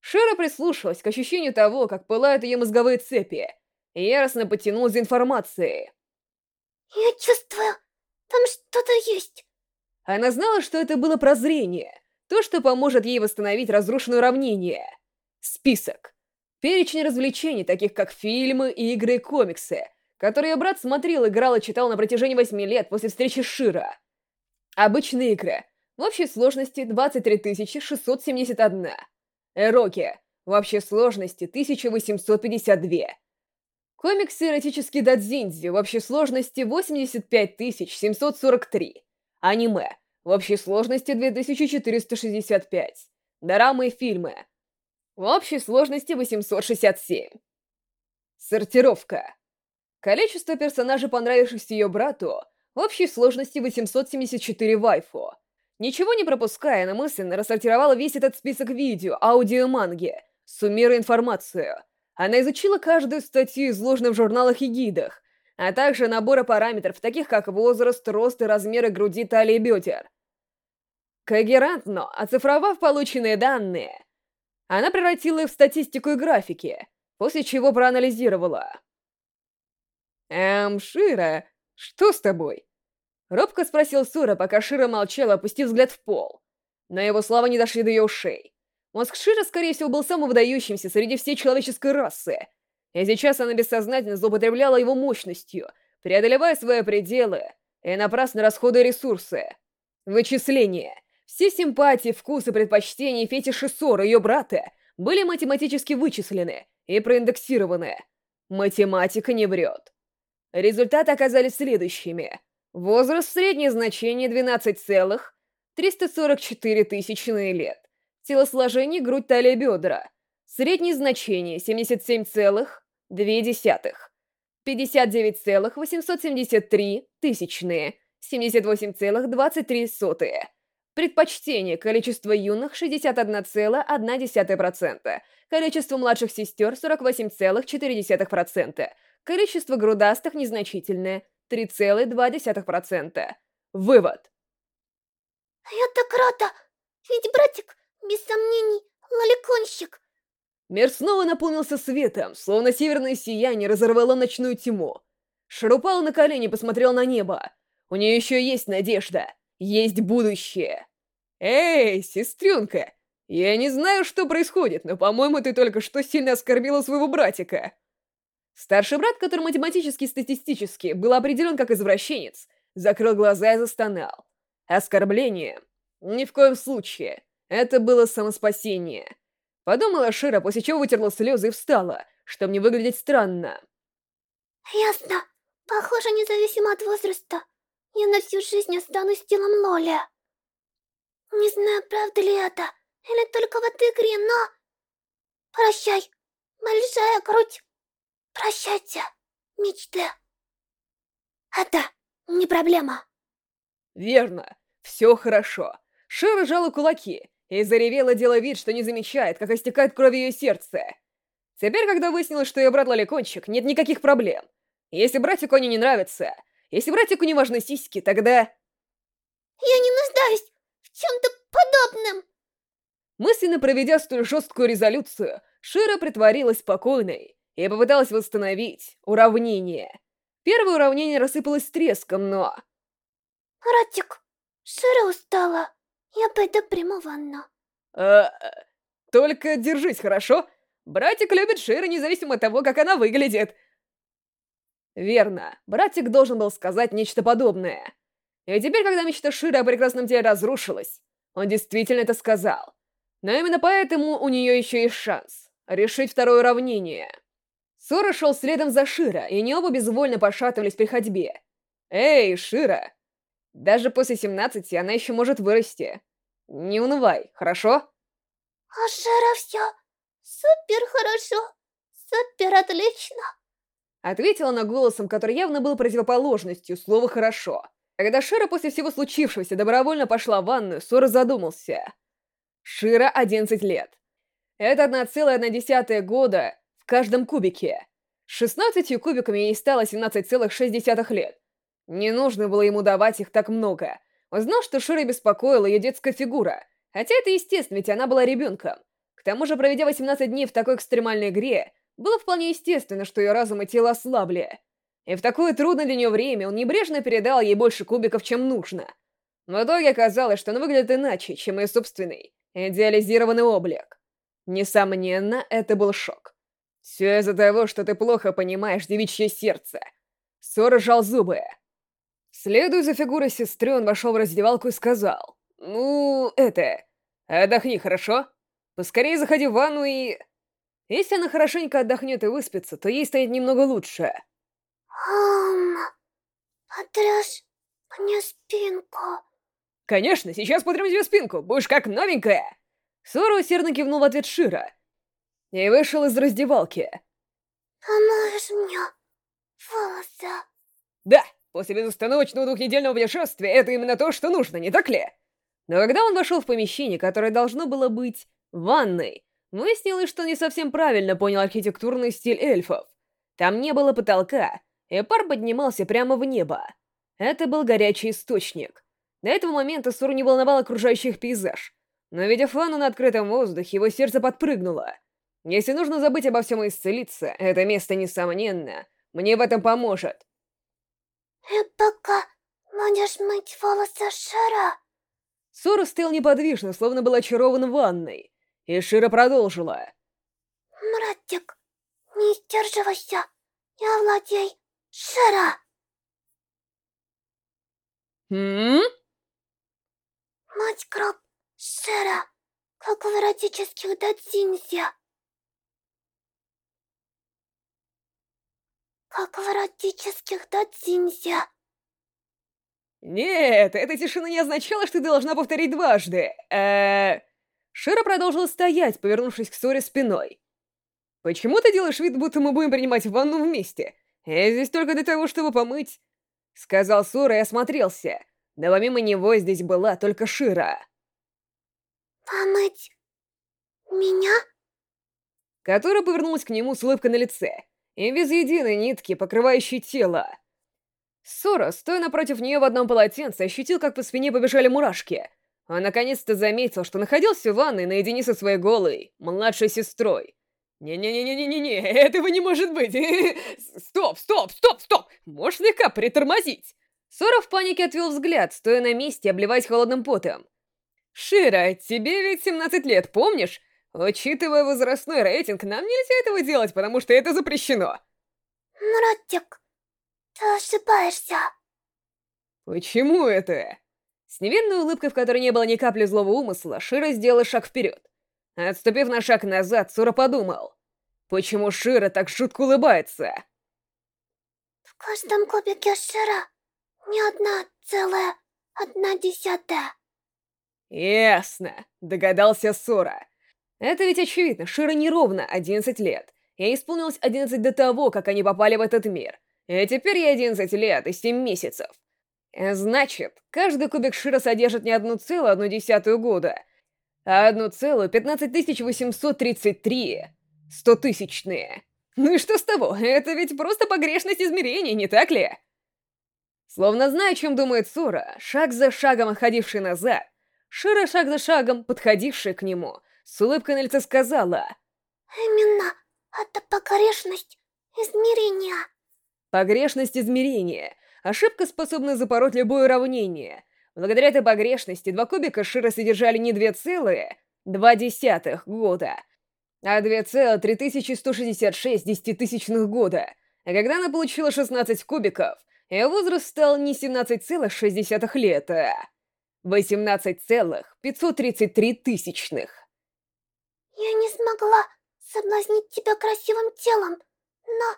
Шира прислушалась к ощущению того, как пылают ее мозговые цепи, и яростно потянулась за информацией. Я чувствую, там что-то есть. Она знала, что это было прозрение, то, что поможет ей восстановить разрушенное уравнение. Список. Перечень развлечений, таких как фильмы, игры и комиксы, которые брат смотрел, играл и читал на протяжении восьми лет после встречи с Шира. Обычные игры. В общей сложности 23 671. Эроки. В общей сложности 1852. Комиксы эротический дадзинзи в общей сложности 85 743. Аниме в общей сложности 2465. Дорамы и фильмы в общей сложности 867. Сортировка. Количество персонажей, понравившихся ее брату, в общей сложности 874 вайфу. Ничего не пропуская, она мысленно рассортировала весь этот список видео, аудио и манги, суммируя информацию — она изучила каждую статью, изложенную в журналах и гидах, а также наборы параметров, таких как возраст, рост и размеры груди, талии и бедер. Когерантно, оцифровав полученные данные, она превратила их в статистику и графики, после чего проанализировала. «Эм, Шира, что с тобой?» Робко спросил Сура, пока Шира молчала, опустив взгляд в пол. Но его слова не дошли до ее ушей. Мозг Шира, скорее всего, был самым выдающимся среди всей человеческой расы. И сейчас она бессознательно злоупотребляла его мощностью, преодолевая свои пределы и напрасно расходуя ресурсы. Вычисления. Все симпатии, вкусы, предпочтения и фетиши Сора, ее брата, были математически вычислены и проиндексированы. Математика не врет. Результаты оказались следующими. Возраст среднее значение 12,344 тысячные лет. Телосложение, грудь, талия, бедра. Среднее значение 77,2. 59,873 тысячные. 78,23. Предпочтение. Количество юных 61,1%. Количество младших сестер 48,4%. Количество грудастых незначительное 3,2%. Вывод. Я так рада, ведь братик без сомнений, лоликонщик. Мир снова наполнился светом, словно северное сияние разорвало ночную тьму. Шар упал на колени посмотрел на небо. У нее еще есть надежда, есть будущее. Эй, сестренка, я не знаю, что происходит, но, по-моему, ты только что сильно оскорбила своего братика. Старший брат, который математически и статистически был определен как извращенец, закрыл глаза и застонал. Оскорбление? Ни в коем случае. Это было самоспасение. Подумала Шира, после чего вытерла слезы и встала, чтобы не выглядеть странно. Ясно. Похоже, независимо от возраста, я на всю жизнь останусь телом Лоли. Не знаю, правда ли это, или только в этой игре, но... Прощай, большая грудь. Прощайте, мечты. Это не проблема. Верно. Все хорошо. Шира сжала кулаки и заревела, делая вид, что не замечает, как истекает кровь ее сердце. Теперь, когда выяснилось, что ее брат Лоликончик, нет никаких проблем. Если братику они не нравятся, если братику не важны сиськи, тогда... Я не нуждаюсь в чем-то подобном. Мысленно проведя столь жесткую резолюцию, Шира притворилась спокойной и попыталась восстановить уравнение. Первое уравнение рассыпалось треском, но... Ратик, Шира устала. Я пойду приму ванну. Э, только держись, хорошо? Братик любит Шира, независимо от того, как она выглядит. Верно, братик должен был сказать нечто подобное. И теперь, когда мечта Шира о прекрасном теле разрушилась, он действительно это сказал. Но именно поэтому у нее еще есть шанс решить второе уравнение. Сора шел следом за Шира, и они оба безвольно пошатывались при ходьбе. «Эй, Шира!» Даже после 17 она еще может вырасти. Не унывай, хорошо? А Шира все супер хорошо, супер отлично. Ответила она голосом, который явно был противоположностью слова «хорошо». Когда Шира после всего случившегося добровольно пошла в ванную, Сора задумался. Шира 11 лет. Это 1,1 года в каждом кубике. С 16 кубиками ей стало 17,6 лет. Не нужно было ему давать их так много. Он знал, что Шира беспокоила ее детская фигура, хотя это естественно, ведь она была ребенком. К тому же, проведя 18 дней в такой экстремальной игре, было вполне естественно, что ее разум и тело ослабли. И в такое трудное для нее время он небрежно передал ей больше кубиков, чем нужно. В итоге оказалось, что она выглядит иначе, чем ее собственный, идеализированный облик. Несомненно, это был шок. Все из-за того, что ты плохо понимаешь девичье сердце. Сора сжал зубы. Следуя за фигурой сестры, он вошел в раздевалку и сказал. «Ну, это... Отдохни, хорошо? Поскорее заходи в ванну и...» Если она хорошенько отдохнет и выспится, то ей станет немного лучше. Ам, потрешь мне спинку. Конечно, сейчас потрем тебе спинку, будешь как новенькая. Сора усердно кивнул в ответ Шира и вышел из раздевалки. Помоешь мне волосы? Да, после безостановочного двухнедельного путешествия это именно то, что нужно, не так ли? Но когда он вошел в помещение, которое должно было быть ванной, выяснилось, что не совсем правильно понял архитектурный стиль эльфов. Там не было потолка, и пар поднимался прямо в небо. Это был горячий источник. До этого момента Суру не волновал окружающий их пейзаж, но видя фану на открытом воздухе, его сердце подпрыгнуло. Если нужно забыть обо всем и исцелиться, это место, несомненно, мне в этом поможет. И пока будешь мыть волосы Шира... Сора стоял неподвижно, словно был очарован ванной. И Шира продолжила. Мратик, не сдерживайся и овладей Шира. Хм? Мать гроб Шира, как в эротических додзинзи. Как в эротических додзинзи. Нет, эта тишина не означала, что ты должна повторить дважды. Э, Шира продолжила стоять, повернувшись к Соре спиной. «Почему ты делаешь вид, будто мы будем принимать ванну вместе? Я здесь только для того, чтобы помыть...» Сказал Сора и осмотрелся. Но помимо него здесь была только Шира. Помыть меня? Которая повернулась к нему с улыбкой на лице и без единой нитки, покрывающей тело. Сора, стоя напротив нее в одном полотенце, ощутил, как по спине побежали мурашки. Он наконец-то заметил, что находился в ванной наедине со своей голой, младшей сестрой. «Не-не-не-не-не-не, этого не может быть! Стоп, стоп, стоп, стоп! Можешь слегка притормозить!» Сора в панике отвел взгляд, стоя на месте, обливаясь холодным потом. «Шира, тебе ведь 17 лет, помнишь? Учитывая возрастной рейтинг, нам нельзя этого делать, потому что это запрещено!» Мротик, ты ошибаешься. «Почему это?» С неверной улыбкой, в которой не было ни капли злого умысла, Шира сделала шаг вперед. Отступив на шаг назад, Сура подумал. Почему Шира так шутко улыбается? В каждом кубике Шира не одна целая, одна десятая. Ясно, догадался Сора. Это ведь очевидно, Шира неровно 11 лет. Ей исполнилось 11 до того, как они попали в этот мир. И теперь ей 11 лет и 7 месяцев. Значит, каждый кубик Шира содержит не одну целую одну десятую года, а одну целую 15833 стотысячные. Ну и что с того? Это ведь просто погрешность измерений, не так ли? Словно зная, о чем думает Сора, шаг за шагом отходивший назад, Шира шаг за шагом, подходившая к нему, с улыбкой на лице сказала «Именно, это погрешность измерения». Погрешность измерения. Ошибка способна запороть любое уравнение. Благодаря этой погрешности два кубика Шира содержали не две целые, два десятых года, а 2,3166 десятитысячных года. А когда она получила 16 кубиков, ее возраст стал не 17,6 лет, а 18,533 тысячных. Я не смогла соблазнить тебя красивым телом, но...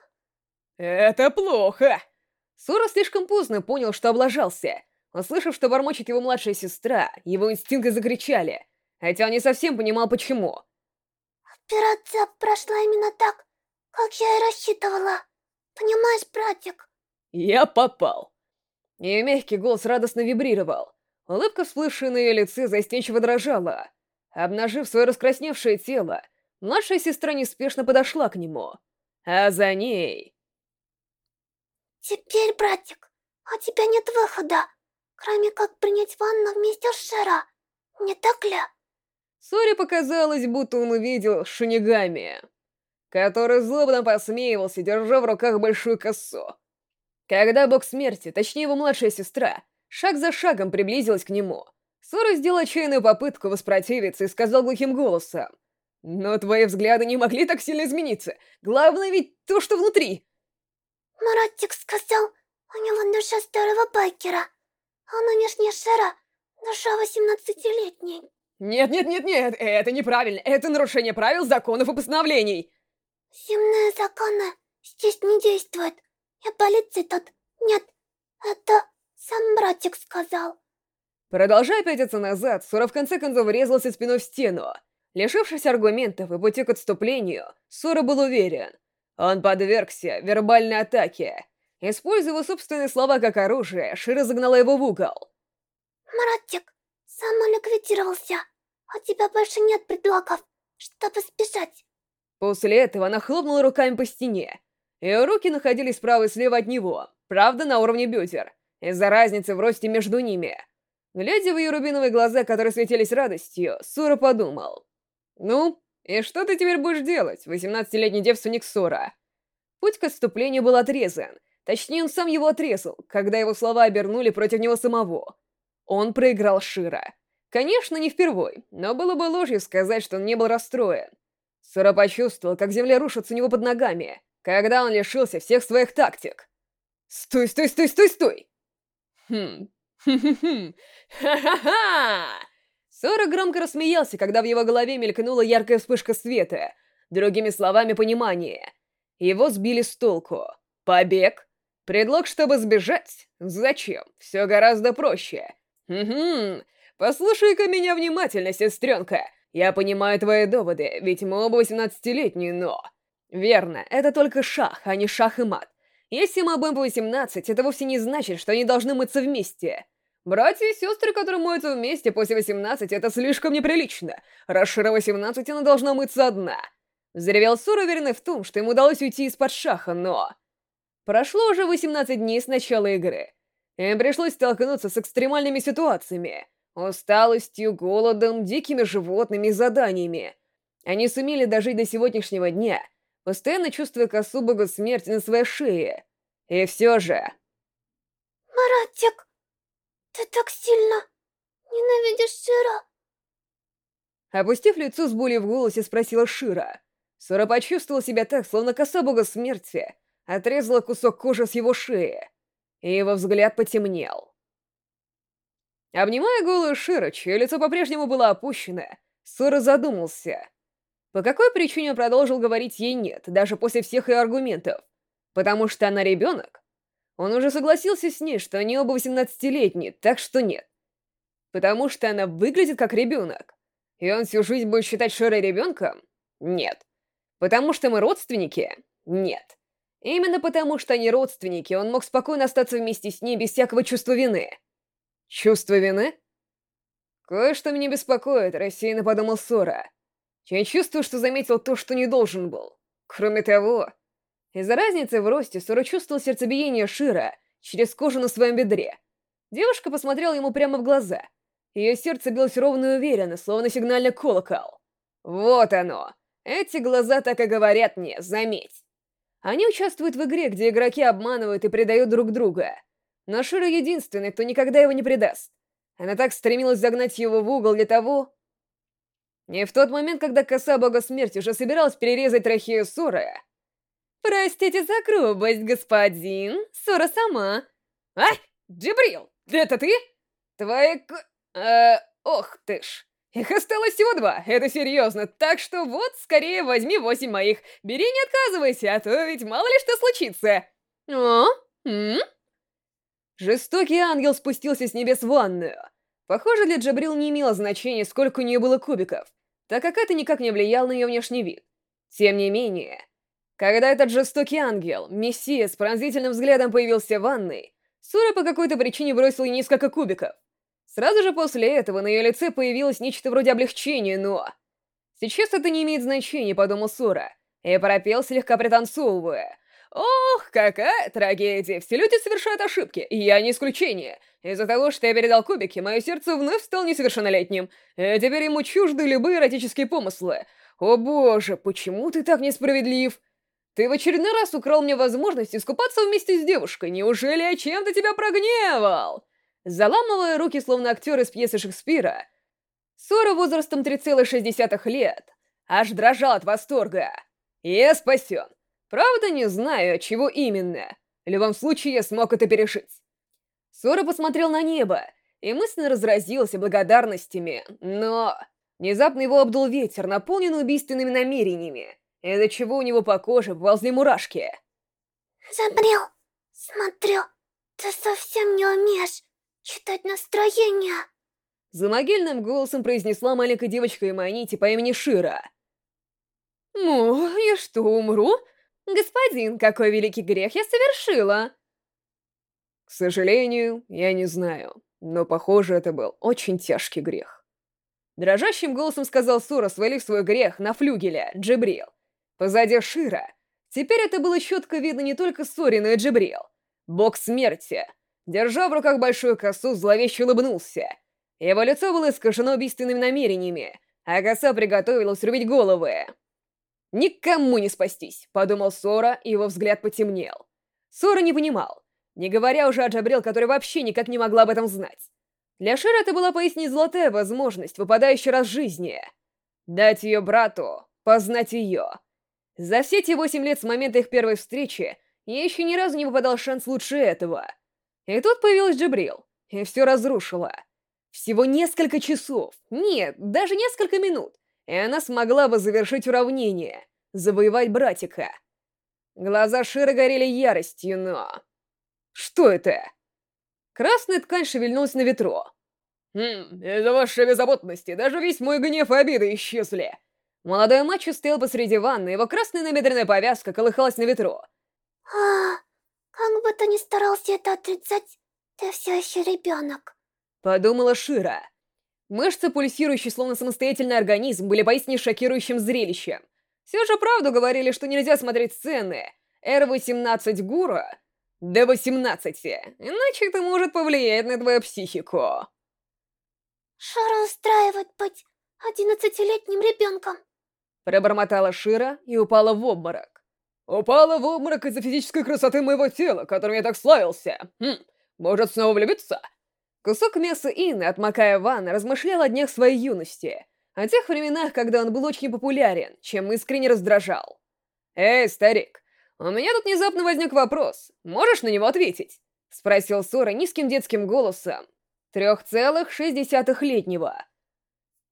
Это плохо! Сора слишком поздно понял, что облажался. Услышав, что бормочет его младшая сестра, его инстинкты закричали, хотя он не совсем понимал, почему. Операция прошла именно так, как я и рассчитывала. Понимаешь, братик? Я попал. Ее мягкий голос радостно вибрировал. Улыбка, всплывшая на ее лице, застенчиво дрожала. Обнажив свое раскрасневшее тело, младшая сестра неспешно подошла к нему. А за ней... Теперь, братик, у тебя нет выхода, кроме как принять ванну вместе с Шера. Не так ли? Соре показалось, будто он увидел Шинигами, который злобно посмеивался, держа в руках большую косу. Когда бог смерти, точнее его младшая сестра, шаг за шагом приблизилась к нему, Сора сделал отчаянную попытку воспротивиться и сказал глухим голосом. «Но твои взгляды не могли так сильно измениться. Главное ведь то, что внутри!» Маратик сказал, у него душа старого байкера, а нынешняя Шера — душа восемнадцатилетней. Нет-нет-нет-нет, это неправильно. Это нарушение правил, законов и постановлений. Земные законы здесь не действуют. И полиции тут нет. Это сам братик сказал. Продолжая пятиться назад, Сура в конце концов врезался спиной в стену. Лишившись аргументов и пути к отступлению, Сура был уверен. Он подвергся вербальной атаке. Используя его собственные слова как оружие, Шира загнала его в угол. «Маратик, самоликвидировался. У тебя больше нет предлогов, чтобы сбежать. После этого она хлопнула руками по стене. Ее руки находились справа и слева от него, правда, на уровне бедер, из-за разницы в росте между ними. Глядя в ее рубиновые глаза, которые светились радостью, Сура подумал. «Ну, и что ты теперь будешь делать, 18-летний девственник Сура?» Путь к отступлению был отрезан. Точнее, он сам его отрезал, когда его слова обернули против него самого. Он проиграл Шира. Конечно, не впервой, но было бы ложью сказать, что он не был расстроен. Сура почувствовал, как земля рушится у него под ногами, когда он лишился всех своих тактик. «Стой, стой, стой, стой, стой!» «Хм, ха-ха-ха!» Громко рассмеялся, когда в его голове мелькнула яркая вспышка света. Другими словами, понимание. Его сбили с толку. Побег? Предлог, чтобы сбежать? Зачем? Все гораздо проще. Угу. Послушай-ка меня внимательно, сестренка. Я понимаю твои доводы, ведь мы оба 18-летние, но... Верно, это только шах, а не шах и мат. Если мы обоим по 18, это вовсе не значит, что они должны мыться вместе. Братья и сестры, которые моются вместе после 18, это слишком неприлично. Раз Шира 18, она должна мыться одна. Заревел Сур, уверенный в том, что ему удалось уйти из-под шаха, но... Прошло уже 18 дней с начала игры. Им пришлось столкнуться с экстремальными ситуациями. Усталостью, голодом, дикими животными и заданиями. Они сумели дожить до сегодняшнего дня, постоянно чувствуя косу бога смерти на своей шее. И все же... Маратик, ты так сильно ненавидишь Шира? Опустив лицо с болью в голосе, спросила Шира. Сура почувствовал себя так, словно коса бога смерти отрезала кусок кожи с его шеи и его взгляд потемнел. Обнимая голую Шира, чье лицо по-прежнему было опущено, Сора задумался. По какой причине он продолжил говорить ей «нет», даже после всех ее аргументов? Потому что она ребенок? Он уже согласился с ней, что они оба 18-летние, так что нет. Потому что она выглядит как ребенок. И он всю жизнь будет считать Шира ребенком? Нет. Потому что мы родственники? Нет. Именно потому, что они родственники, он мог спокойно остаться вместе с ней без всякого чувства вины. Чувство вины? Кое-что меня беспокоит, рассеянно подумал Сора. Я чувствую, что заметил то, что не должен был. Кроме того, из-за разницы в росте Сора чувствовал сердцебиение Шира через кожу на своем бедре. Девушка посмотрела ему прямо в глаза. Ее сердце билось ровно и уверенно, словно сигнальный колокол. Вот оно. Эти глаза так и говорят мне, заметь. Они участвуют в игре, где игроки обманывают и предают друг друга. Но Шира единственный, кто никогда его не предаст. Она так стремилась загнать его в угол для того... И в тот момент, когда коса бога смерти уже собиралась перерезать трахею Сора... «Простите за грубость, господин. Сора сама». «А? Джибрил, это ты? Твои... Э, ох ты ж. Их осталось всего два, это серьезно, так что вот, скорее возьми восемь моих. Бери, не отказывайся, а то ведь мало ли что случится. О? М? Жестокий ангел спустился с небес в ванную. Похоже, для Джабрил не имело значения, сколько у нее было кубиков, так как это никак не влияло на ее внешний вид. Тем не менее, когда этот жестокий ангел, мессия, с пронзительным взглядом появился в ванной, Сура по какой-то причине бросил ей несколько кубиков. Сразу же после этого на ее лице появилось нечто вроде облегчения, но... Сейчас это не имеет значения, подумал Сура, и пропел, слегка пританцовывая. Ох, какая трагедия! Все люди совершают ошибки, и я не исключение. Из-за того, что я передал кубики, мое сердце вновь стало несовершеннолетним, и теперь ему чужды любые эротические помыслы. О боже, почему ты так несправедлив? Ты в очередной раз украл мне возможность искупаться вместе с девушкой. Неужели я чем-то тебя прогневал? Заламывая руки, словно актер из пьесы Шекспира, Сора возрастом 3,6 лет аж дрожал от восторга. Я спасен. Правда, не знаю, чего именно. В любом случае, я смог это перешить. Сора посмотрел на небо и мысленно разразился благодарностями, но... Внезапно его обдул ветер, наполненный убийственными намерениями, из-за чего у него по коже поползли мурашки. Забрел, смотрю, ты совсем не умеешь читать настроение!» За могильным голосом произнесла маленькая девочка Эмманити по имени Шира. «Ну, я что, умру? Господин, какой великий грех я совершила!» «К сожалению, я не знаю, но, похоже, это был очень тяжкий грех». Дрожащим голосом сказал Сура, свалив свой грех на флюгеля, Джибрил. Позади Шира. Теперь это было четко видно не только Сори, но и Джибрил. Бог смерти — держа в руках большую косу, зловеще улыбнулся. Его лицо было искажено убийственными намерениями, а коса приготовилась рубить головы. «Никому не спастись», — подумал Сора, и его взгляд потемнел. Сора не понимал, не говоря уже о Джабрил, который вообще никак не могла об этом знать. Для Шира это была поистине золотая возможность, выпадающая раз в жизни. Дать ее брату, познать ее. За все те восемь лет с момента их первой встречи ей еще ни разу не выпадал шанс лучше этого — и тут появилась Джабрил, и все разрушила. Всего несколько часов, нет, даже несколько минут, и она смогла бы завершить уравнение, завоевать братика. Глаза Шира горели яростью, но... Что это? Красная ткань шевельнулась на ветру. «Хм, из-за вашей беззаботности даже весь мой гнев и обиды исчезли». Молодой мачо стоял посреди ванны, его красная набедренная повязка колыхалась на ветру. «А, как бы ты ни старался это отрицать, ты все еще ребенок. Подумала Шира. Мышцы, пульсирующие словно самостоятельный организм, были поистине шокирующим зрелищем. Все же правду говорили, что нельзя смотреть сцены R18 Гура до 18, иначе это может повлиять на твою психику. Шира устраивает быть одиннадцатилетним ребенком. Пробормотала Шира и упала в обморок. Упала в обморок из-за физической красоты моего тела, которым я так славился. Хм, может снова влюбиться? Кусок мяса Инны, отмокая в ванны, размышлял о днях своей юности, о тех временах, когда он был очень популярен, чем искренне раздражал. «Эй, старик, у меня тут внезапно возник вопрос. Можешь на него ответить?» — спросил Сора низким детским голосом, трех целых шестьдесятых-летнего.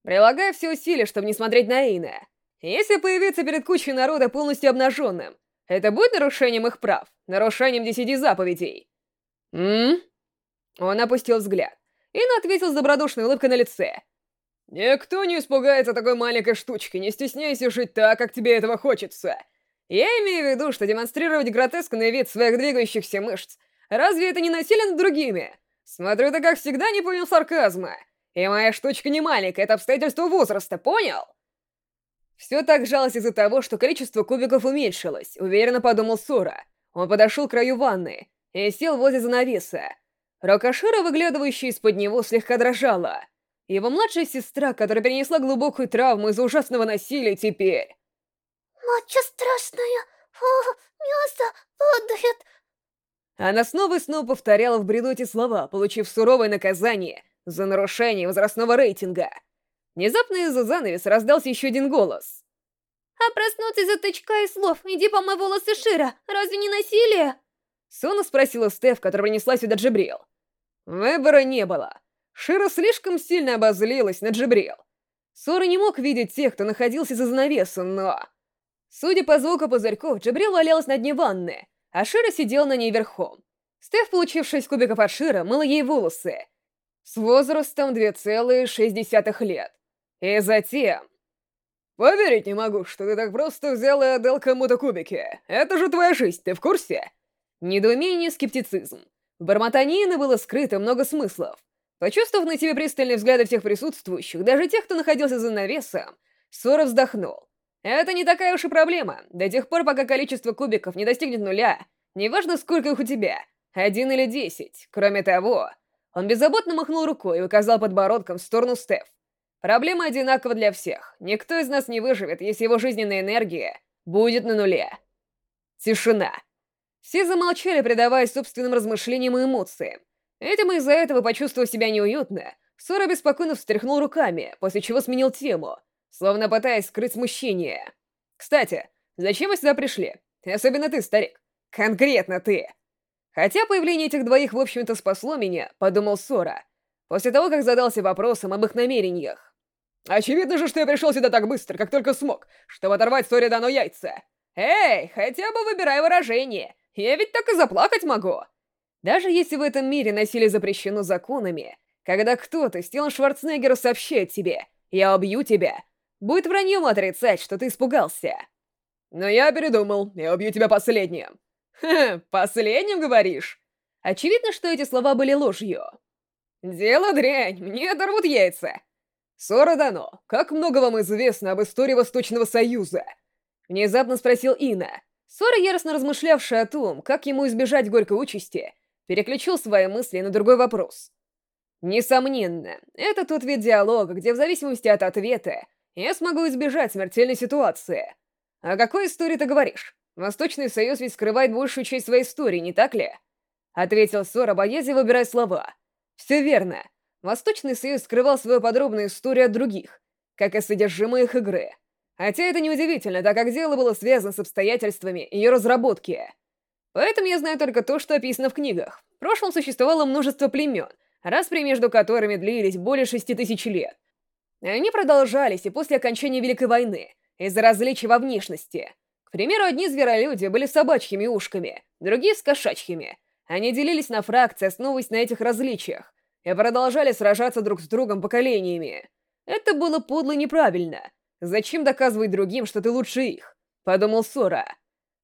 Прилагая все усилия, чтобы не смотреть на Инна, если появиться перед кучей народа полностью обнаженным, это будет нарушением их прав, нарушением десяти заповедей? М? Он опустил взгляд. Ина ответил с добродушной улыбкой на лице. «Никто не испугается такой маленькой штучки, не стесняйся жить так, как тебе этого хочется. Я имею в виду, что демонстрировать гротескный вид своих двигающихся мышц, разве это не насилие над другими? Смотрю, ты как всегда не понял сарказма. И моя штучка не маленькая, это обстоятельство возраста, понял?» Все так жалось из-за того, что количество кубиков уменьшилось, уверенно подумал Сора. Он подошел к краю ванны и сел возле занавеса. Рокашира, выглядывающая из-под него, слегка дрожала. Его младшая сестра, которая перенесла глубокую травму из-за ужасного насилия, теперь... Моча страшная. О, мясо падает. Она снова и снова повторяла в бреду эти слова, получив суровое наказание за нарушение возрастного рейтинга. Внезапно из-за занавеса раздался еще один голос. А проснуться из-за тычка и слов «Иди помой волосы Шира» разве не насилие? Сона спросила Стеф, которая принесла сюда Джибрил. Выбора не было. Шира слишком сильно обозлилась на Джибрил. Сора не мог видеть тех, кто находился за занавесом, но... Судя по звуку пузырьков, Джибрил валялась на дне ванны, а Шира сидел на ней верхом. Стеф, получив шесть кубиков от Шира, мыла ей волосы. С возрастом 2,6 лет. И затем... «Поверить не могу, что ты так просто взял и отдал кому-то кубики. Это же твоя жизнь, ты в курсе?» Недоумение, скептицизм. В бормотании было скрыто много смыслов. Почувствовав на себе пристальные взгляды всех присутствующих, даже тех, кто находился за навесом, Сора вздохнул. Это не такая уж и проблема. До тех пор, пока количество кубиков не достигнет нуля, неважно, сколько их у тебя, один или десять. Кроме того, он беззаботно махнул рукой и указал подбородком в сторону Стеф. Проблема одинакова для всех. Никто из нас не выживет, если его жизненная энергия будет на нуле. Тишина. Все замолчали, предаваясь собственным размышлениям и эмоциям. Этим из-за этого, почувствовав себя неуютно, Сора беспокойно встряхнул руками, после чего сменил тему, словно пытаясь скрыть смущение. «Кстати, зачем вы сюда пришли? Особенно ты, старик. Конкретно ты!» Хотя появление этих двоих, в общем-то, спасло меня, подумал Сора, после того, как задался вопросом об их намерениях. Очевидно же, что я пришел сюда так быстро, как только смог, чтобы оторвать Соре дано яйца. Эй, хотя бы выбирай выражение, я ведь так и заплакать могу. Даже если в этом мире насилие запрещено законами, когда кто-то, Стилан Шварценеггеру, сообщает тебе «Я убью тебя», будет враньем отрицать, что ты испугался. Но я передумал, я убью тебя последним. Ха, последним, говоришь? Очевидно, что эти слова были ложью. Дело дрянь, мне оторвут яйца. Сора Дано, как много вам известно об истории Восточного Союза? Внезапно спросил Ина. Сора, яростно размышлявшая о том, как ему избежать горькой участи, переключил свои мысли на другой вопрос. Несомненно, это тот вид диалога, где в зависимости от ответа я смогу избежать смертельной ситуации. О какой истории ты говоришь? Восточный Союз ведь скрывает большую часть своей истории, не так ли? Ответил Сора, боясь выбирая слова. Все верно. Восточный Союз скрывал свою подробную историю от других, как и содержимое их игры. Хотя это неудивительно, так как дело было связано с обстоятельствами ее разработки. Поэтому я знаю только то, что описано в книгах. В прошлом существовало множество племен, распри между которыми длились более шести тысяч лет. Они продолжались и после окончания Великой войны, из-за различий во внешности. К примеру, одни зверолюди были с собачьими ушками, другие с кошачьими. Они делились на фракции, основываясь на этих различиях, и продолжали сражаться друг с другом поколениями. Это было подло и неправильно. Зачем доказывать другим, что ты лучше их? Подумал Сора.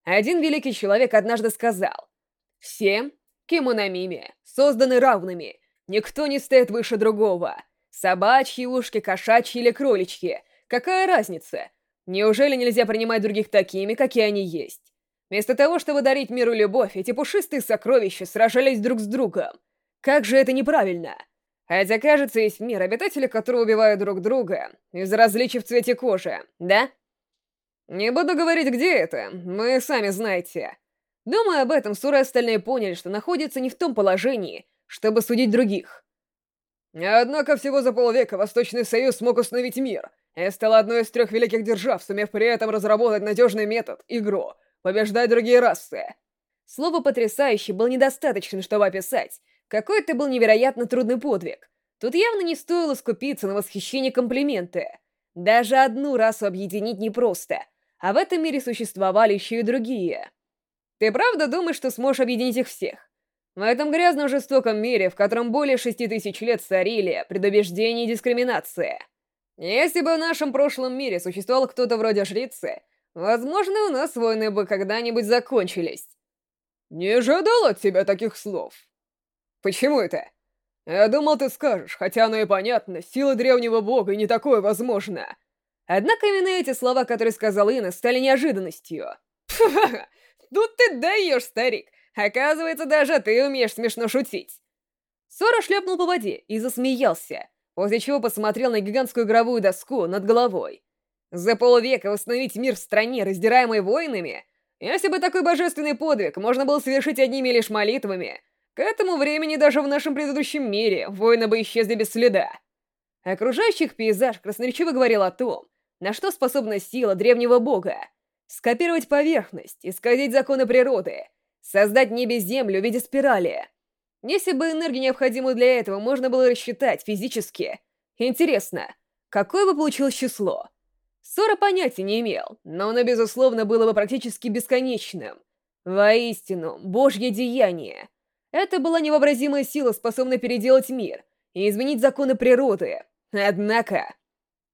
Один великий человек однажды сказал, «Все, кем на миме, созданы равными, никто не стоит выше другого. Собачьи ушки, кошачьи или кроличьи, какая разница? Неужели нельзя принимать других такими, какие они есть?» Вместо того, чтобы дарить миру любовь, эти пушистые сокровища сражались друг с другом. Как же это неправильно! Хотя, кажется, есть мир, обитатели которого убивают друг друга из-за различий в цвете кожи, да? Не буду говорить, где это, вы сами знаете. Думая об этом, Сура и остальные поняли, что находятся не в том положении, чтобы судить других. Однако всего за полвека Восточный Союз смог установить мир и стал одной из трех великих держав, сумев при этом разработать надежный метод, игру, побеждать другие расы. Слово «потрясающий» был недостаточно, чтобы описать, какой это был невероятно трудный подвиг. Тут явно не стоило скупиться на восхищение комплименты. Даже одну расу объединить непросто — а в этом мире существовали еще и другие. Ты правда думаешь, что сможешь объединить их всех? В этом грязном жестоком мире, в котором более шести тысяч лет царили предубеждение и дискриминация. Если бы в нашем прошлом мире существовал кто-то вроде жрицы, возможно, у нас войны бы когда-нибудь закончились. Не ожидал от тебя таких слов. Почему это? Я думал, ты скажешь, хотя оно и понятно, сила древнего бога не такое возможно. Однако именно эти слова, которые сказал Инна, стали неожиданностью. ну ты даешь, старик. Оказывается, даже ты умеешь смешно шутить. Сора шлепнул по воде и засмеялся, после чего посмотрел на гигантскую игровую доску над головой. За полвека восстановить мир в стране, раздираемой войнами? Если бы такой божественный подвиг можно было совершить одними лишь молитвами, к этому времени даже в нашем предыдущем мире войны бы исчезли без следа. Окружающих пейзаж красноречиво говорил о том, на что способна сила древнего бога. Скопировать поверхность, исказить законы природы, создать небе-землю в виде спирали. Если бы энергию, необходимую для этого, можно было рассчитать физически, интересно, какое бы получилось число? Сора понятия не имел, но оно, безусловно, было бы практически бесконечным. Воистину, божье деяние. Это была невообразимая сила, способная переделать мир и изменить законы природы. Однако,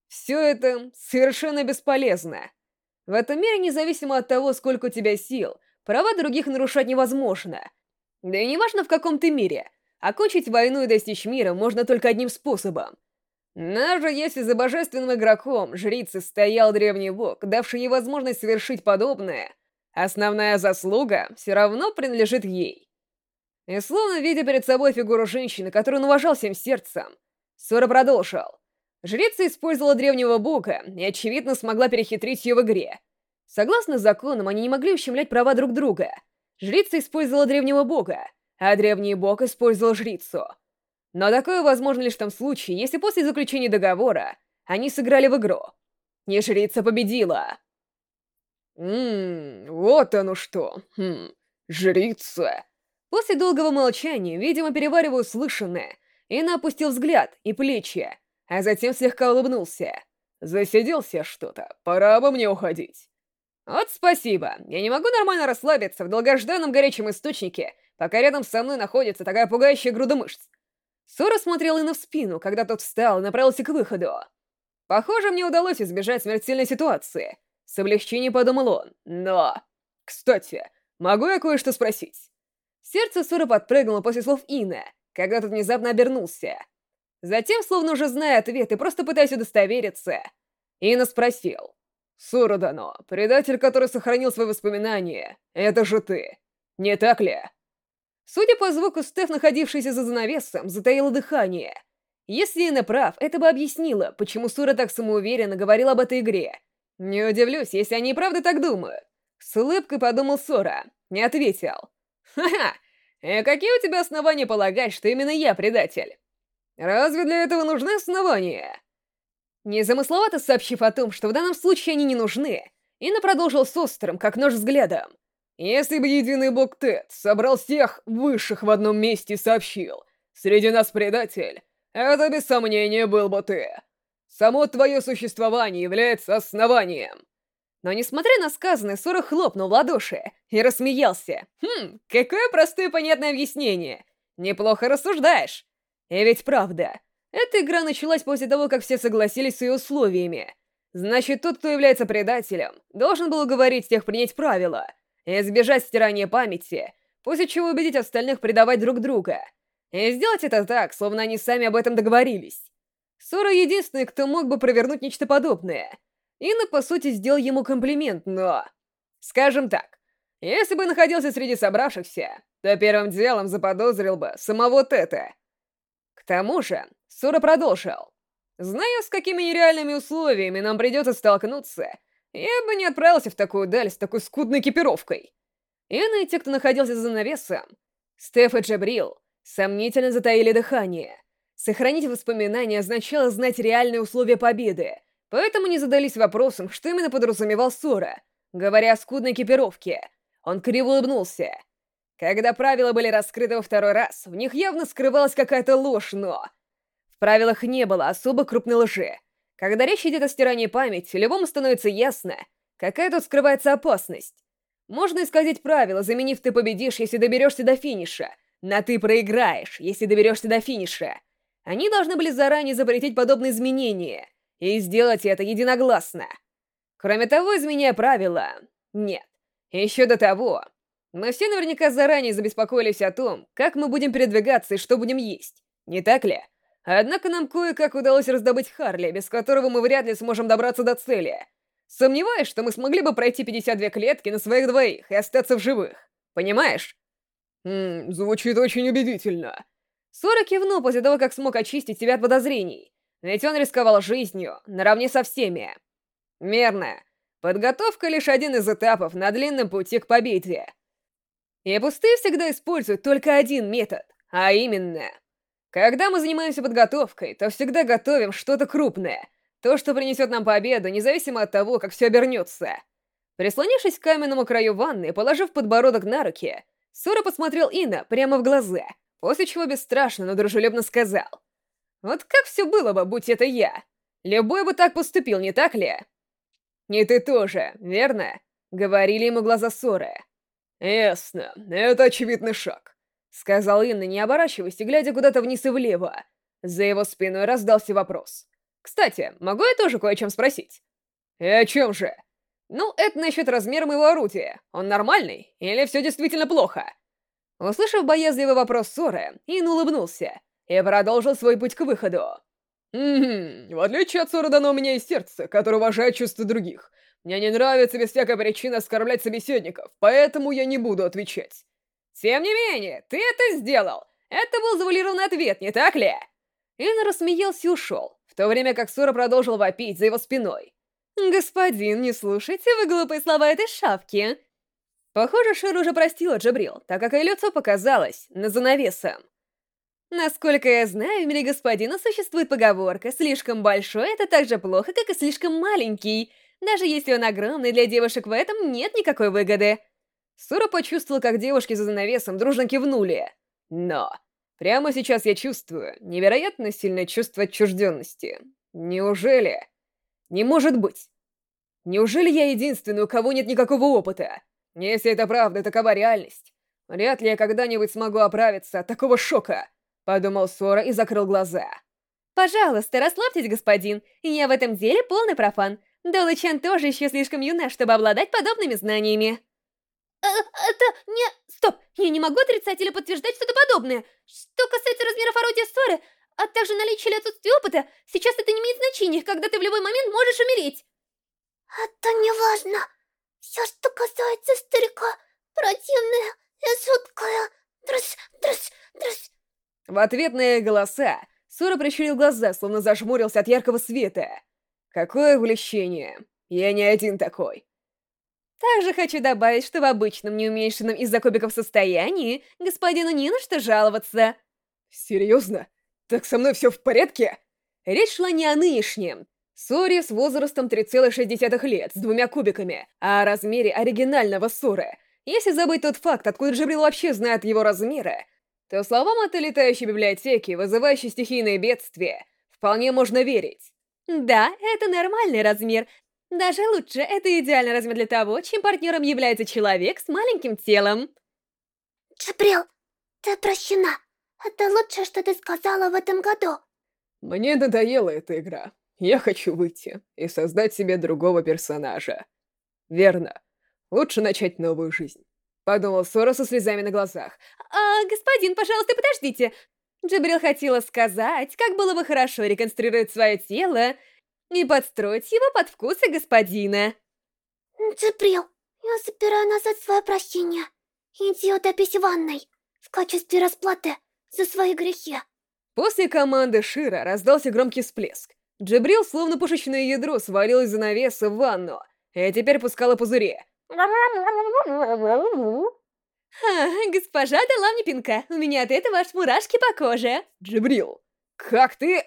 все это совершенно бесполезно. В этом мире, независимо от того, сколько у тебя сил, права других нарушать невозможно. Да и неважно в каком ты мире, окончить войну и достичь мира можно только одним способом. Даже если за божественным игроком жрицы стоял древний бог, давший ей возможность совершить подобное, основная заслуга все равно принадлежит ей. И словно видя перед собой фигуру женщины, которую он уважал всем сердцем, Сора продолжил. Жрица использовала древнего бога и, очевидно, смогла перехитрить ее в игре. Согласно законам, они не могли ущемлять права друг друга. Жрица использовала древнего бога, а древний бог использовал жрицу. Но такое возможно лишь в том случае, если после заключения договора они сыграли в игру. И жрица победила. Ммм, вот оно что. Хм, жрица. После долгого молчания, видимо, переваривая услышанное, Инна опустил взгляд и плечи, а затем слегка улыбнулся. «Засиделся что-то, пора бы мне уходить». «Вот спасибо, я не могу нормально расслабиться в долгожданном горячем источнике, пока рядом со мной находится такая пугающая груда мышц». Сора смотрел Инна в спину, когда тот встал и направился к выходу. «Похоже, мне удалось избежать смертельной ситуации», — с облегчением подумал он. «Но...» «Кстати, могу я кое-что спросить?» Сердце Сора подпрыгнуло после слов Инна, когда тот внезапно обернулся. Затем, словно уже зная ответ и просто пытаясь удостовериться, Инна спросил. «Суродано, предатель, который сохранил свои воспоминания, это же ты, не так ли?» Судя по звуку, Стеф, находившийся за занавесом, затаила дыхание. Если Инна прав, это бы объяснило, почему Сура так самоуверенно говорил об этой игре. Не удивлюсь, если они и правда так думают. С улыбкой подумал Сора, не ответил. «Ха-ха! И какие у тебя основания полагать, что именно я предатель?» Разве для этого нужны основания? Незамысловато сообщив о том, что в данном случае они не нужны, Инна продолжил с острым, как нож взглядом. Если бы единый бог Тед собрал всех высших в одном месте и сообщил, «Среди нас предатель», это без сомнения был бы ты. Само твое существование является основанием. Но несмотря на сказанное, Сора хлопнул в ладоши и рассмеялся. Хм, какое простое и понятное объяснение. Неплохо рассуждаешь. И ведь правда, эта игра началась после того, как все согласились с ее условиями. Значит, тот, кто является предателем, должен был уговорить всех принять правила и избежать стирания памяти, после чего убедить остальных предавать друг друга. И сделать это так, словно они сами об этом договорились. Сора единственный, кто мог бы провернуть нечто подобное. Инна, по сути, сделал ему комплимент, но... Скажем так, если бы находился среди собравшихся, то первым делом заподозрил бы самого Тета — к тому же, Сура продолжил. «Зная, с какими нереальными условиями нам придется столкнуться, я бы не отправился в такую даль с такой скудной экипировкой». Ины и те, кто находился за навесом, Стеф и Джабрил, сомнительно затаили дыхание. Сохранить воспоминания означало знать реальные условия победы, поэтому не задались вопросом, что именно подразумевал Сура, говоря о скудной экипировке. Он криво улыбнулся. Когда правила были раскрыты во второй раз, в них явно скрывалась какая-то ложь, но... В правилах не было особо крупной лжи. Когда речь идет о стирании памяти, любому становится ясно, какая тут скрывается опасность. Можно исказить правила, заменив «ты победишь, если доберешься до финиша», На «ты» проиграешь, если доберешься до финиша. Они должны были заранее запретить подобные изменения и сделать это единогласно. Кроме того, изменяя правила... Нет. Еще до того, мы все наверняка заранее забеспокоились о том, как мы будем передвигаться и что будем есть. Не так ли? Однако нам кое-как удалось раздобыть Харли, без которого мы вряд ли сможем добраться до цели. Сомневаюсь, что мы смогли бы пройти 52 клетки на своих двоих и остаться в живых. Понимаешь? Ммм, звучит очень убедительно. Сора кивнул после того, как смог очистить себя от подозрений. Ведь он рисковал жизнью, наравне со всеми. Мерно. Подготовка лишь один из этапов на длинном пути к победе. И пустые всегда используют только один метод, а именно... Когда мы занимаемся подготовкой, то всегда готовим что-то крупное, то, что принесет нам победу, независимо от того, как все обернется. Прислонившись к каменному краю ванны и положив подбородок на руки, Сора посмотрел Ина прямо в глаза, после чего бесстрашно, но дружелюбно сказал. «Вот как все было бы, будь это я? Любой бы так поступил, не так ли?» «И ты тоже, верно?» — говорили ему глаза Соры. «Ясно, это очевидный шаг», — сказал Инна, не оборачиваясь и глядя куда-то вниз и влево. За его спиной раздался вопрос. «Кстати, могу я тоже кое о чем спросить?» «И о чем же?» «Ну, это насчет размера моего орудия. Он нормальный? Или все действительно плохо?» Услышав боязливый вопрос Соры, Ин улыбнулся и продолжил свой путь к выходу. «Угу, в отличие от Соры дано у меня и сердце, которое уважает чувства других. Мне не нравится без всякой причины оскорблять собеседников, поэтому я не буду отвечать. Тем не менее, ты это сделал. Это был завуалированный ответ, не так ли?» Ин рассмеялся и ушел, в то время как Сора продолжил вопить за его спиной. «Господин, не слушайте вы глупые слова этой шавки!» Похоже, Шир уже простила Джабрил, так как ее лицо показалось на занавесом. Насколько я знаю, в мире господина существует поговорка «слишком большой — это так же плохо, как и слишком маленький», даже если он огромный, для девушек в этом нет никакой выгоды. Сура почувствовала, как девушки за занавесом дружно кивнули. Но прямо сейчас я чувствую невероятно сильное чувство отчужденности. Неужели... Не может быть. Неужели я единственный, у кого нет никакого опыта? Если это правда, такова реальность. Вряд ли я когда-нибудь смогу оправиться от такого шока, подумал Сора и закрыл глаза. Пожалуйста, расслабьтесь, господин. Я в этом деле полный профан. Долычан тоже еще слишком юна, чтобы обладать подобными знаниями. Э, это не... Стоп! Я не могу отрицать или подтверждать что-то подобное. Что касается размеров орудия ссоры, а также наличия или отсутствия опыта, сейчас это не имеет значения, когда ты в любой момент можешь умереть. Это не важно. Все, что касается старика, противное и жуткое. Дрысь, дрысь, дрысь. В ответные голоса Сора прищурил глаза, словно зажмурился от яркого света. Какое увлечение. Я не один такой. Также хочу добавить, что в обычном неуменьшенном из-за кубиков состоянии господину не на что жаловаться. Серьезно? Так со мной все в порядке? Речь шла не о нынешнем. Сори с возрастом 3,6 лет, с двумя кубиками, а о размере оригинального Соры. Если забыть тот факт, откуда Джибрил вообще знает его размеры, то словам этой летающей библиотеки, вызывающей стихийные бедствия, вполне можно верить. Да, это нормальный размер. Даже лучше, это идеальный размер для того, чем партнером является человек с маленьким телом. Джибрил, ты прощена. Это лучшее, что ты сказала в этом году. Мне надоела эта игра. Я хочу выйти и создать себе другого персонажа. Верно. Лучше начать новую жизнь. Подумал Сора со слезами на глазах. «А, господин, пожалуйста, подождите. Джабрил хотела сказать, как было бы хорошо реконструировать свое тело и подстроить его под вкусы господина». Джабрил, я собираю назад свое прощение. Иди утопись в ванной в качестве расплаты за свои грехи. После команды Шира раздался громкий всплеск. Джабрил, словно пушечное ядро, свалил из занавеса в ванну, и теперь пускала пузыри. «Ха, госпожа дала мне пинка, у меня от этого аж мурашки по коже. Джабрил, как ты...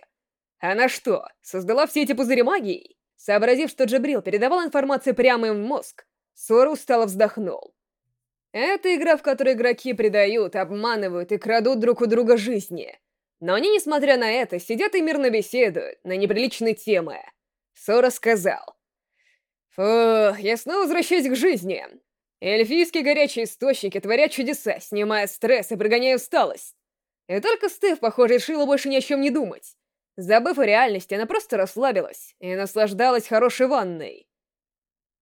Она что, создала все эти пузыри магией? Сообразив, что Джабрил передавал информацию прямо им в мозг, Сора устало вздохнул. Это игра, в которой игроки предают, обманывают и крадут друг у друга жизни. Но они, несмотря на это, сидят и мирно беседуют на неприличные темы. Сора сказал. «Фу, я снова возвращаюсь к жизни. Эльфийские горячие источники творят чудеса, снимая стресс и прогоняя усталость. И только Стеф, похоже, решила больше ни о чем не думать. Забыв о реальности, она просто расслабилась и наслаждалась хорошей ванной.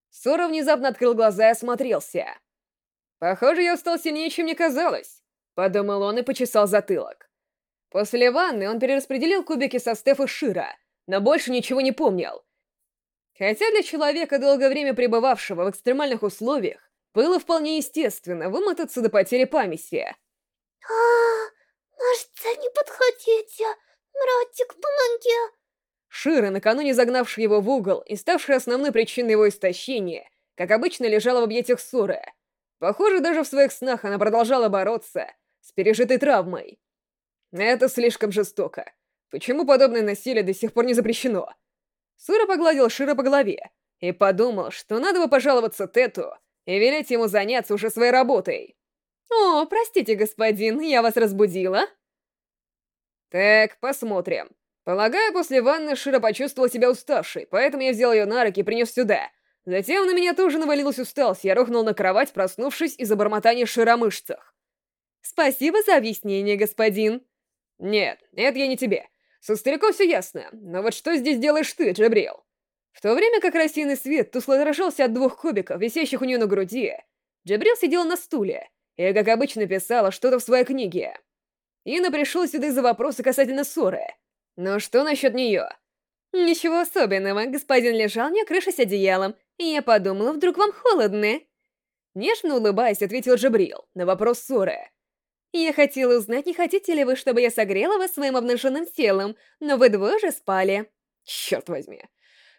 Сора внезапно открыл глаза и осмотрелся. «Похоже, я устал сильнее, чем мне казалось», — подумал он и почесал затылок. После ванны он перераспределил кубики со Стеф и Шира, но больше ничего не помнил. Хотя для человека, долгое время пребывавшего в экстремальных условиях, было вполне естественно вымотаться до потери памяти. А, кажется, не подходите. Братик, помоги. Шира, накануне загнавший его в угол и ставший основной причиной его истощения, как обычно лежала в объятиях Суры. Похоже, даже в своих снах она продолжала бороться с пережитой травмой. Это слишком жестоко. Почему подобное насилие до сих пор не запрещено? Сура погладил Шира по голове и подумал, что надо бы пожаловаться Тету и велеть ему заняться уже своей работой. «О, простите, господин, я вас разбудила?» «Так, посмотрим. Полагаю, после ванны Шира почувствовала себя уставшей, поэтому я взял ее на руки и принес сюда. Затем на меня тоже навалилась усталость, я рухнул на кровать, проснувшись из-за бормотания Шира мышцах. «Спасибо за объяснение, господин». «Нет, это я не тебе. Со стариком все ясно, но вот что здесь делаешь ты, Джабрил?» В то время как рассеянный свет тускло отражался от двух кубиков, висящих у нее на груди, Джабрил сидел на стуле и, как обычно, писала что-то в своей книге. Ина пришел сюда из-за вопроса касательно ссоры. Но что насчет нее? Ничего особенного, господин лежал, не окрывшись одеялом, и я подумала, вдруг вам холодно. Нежно улыбаясь, ответил Джабрил на вопрос ссоры. Я хотела узнать, не хотите ли вы, чтобы я согрела вас своим обнаженным телом, но вы двое уже спали. Черт возьми.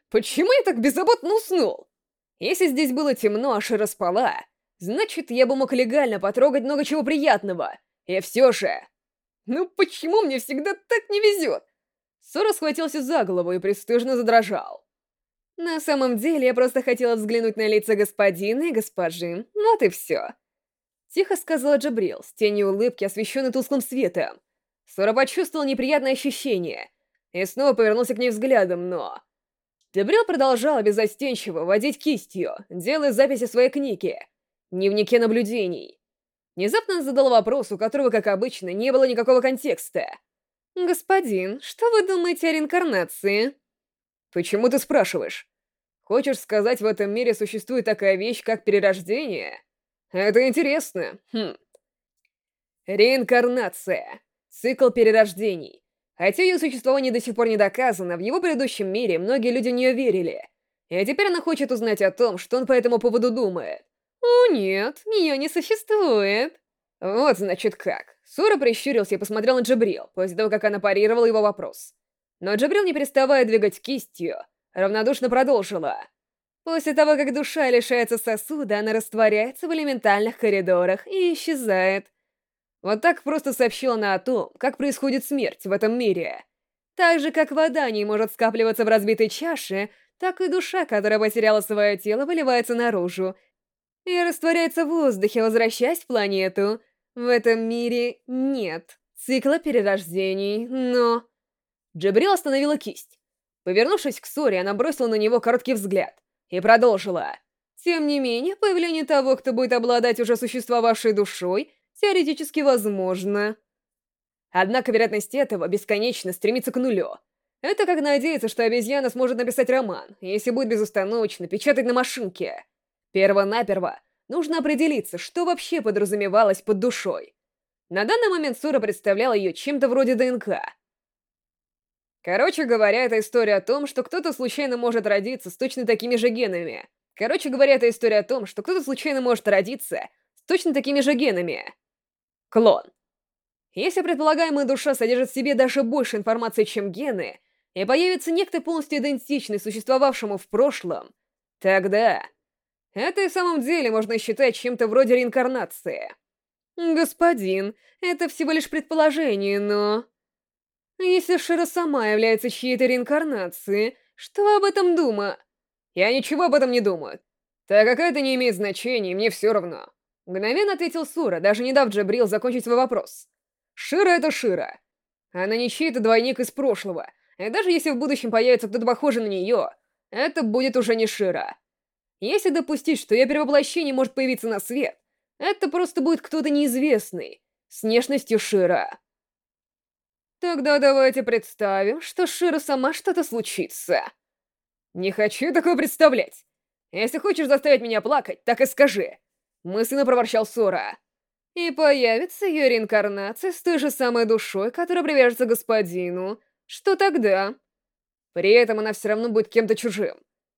Почему я так беззаботно уснул? Если здесь было темно, а Шира спала, значит, я бы мог легально потрогать много чего приятного. И все же... Ну почему мне всегда так не везет? Сора схватился за голову и пристыжно задрожал. На самом деле, я просто хотела взглянуть на лица господина и госпожи. Вот и все. Тихо сказала Джабрил, с тенью улыбки, освещенной тусклым светом. Сора почувствовал неприятное ощущение и снова повернулся к ней взглядом, но... Дебрил продолжал безостенчиво водить кистью, делая записи своей книги, дневнике наблюдений. Внезапно он задал вопрос, у которого, как обычно, не было никакого контекста. «Господин, что вы думаете о реинкарнации?» «Почему ты спрашиваешь? Хочешь сказать, в этом мире существует такая вещь, как перерождение? Это интересно. Хм. Реинкарнация. Цикл перерождений. Хотя ее существование до сих пор не доказано, в его предыдущем мире многие люди в нее верили. И теперь она хочет узнать о том, что он по этому поводу думает. «О, нет, ее не существует». Вот, значит, как. Сура прищурился и посмотрел на Джабрил, после того, как она парировала его вопрос. Но Джабрил, не переставая двигать кистью, равнодушно продолжила. После того, как душа лишается сосуда, она растворяется в элементальных коридорах и исчезает. Вот так просто сообщила она о том, как происходит смерть в этом мире. Так же, как вода не может скапливаться в разбитой чаше, так и душа, которая потеряла свое тело, выливается наружу и растворяется в воздухе, возвращаясь в планету. В этом мире нет цикла перерождений, но... Джабрил остановила кисть. Повернувшись к Соре, она бросила на него короткий взгляд и продолжила. Тем не менее, появление того, кто будет обладать уже существовавшей душой, теоретически возможно. Однако вероятность этого бесконечно стремится к нулю. Это как надеяться, что обезьяна сможет написать роман, если будет безостановочно печатать на машинке. Перво-наперво нужно определиться, что вообще подразумевалось под душой. На данный момент Сура представляла ее чем-то вроде ДНК. Короче говоря, это история о том, что кто-то случайно может родиться с точно такими же генами. Короче говоря, это история о том, что кто-то случайно может родиться с точно такими же генами. Клон. Если предполагаемая душа содержит в себе даже больше информации, чем гены, и появится некто полностью идентичный существовавшему в прошлом, тогда это и в самом деле можно считать чем-то вроде реинкарнации. Господин, это всего лишь предположение, но... Если Шира сама является чьей-то реинкарнацией, что об этом думаю? Я ничего об этом не думаю. Так как это не имеет значения, мне все равно. Мгновенно ответил Сура, даже не дав Джабрил закончить свой вопрос. Шира — это Шира. Она не чей-то двойник из прошлого. И даже если в будущем появится кто-то похожий на нее, это будет уже не Шира. Если допустить, что ее перевоплощение может появиться на свет, это просто будет кто-то неизвестный, с внешностью Шира. Тогда давайте представим, что с Шира сама что-то случится. Не хочу такое представлять. Если хочешь заставить меня плакать, так и скажи. Мысленно проворчал Сора. И появится ее реинкарнация с той же самой душой, которая привяжется господину. Что тогда? При этом она все равно будет кем-то чужим.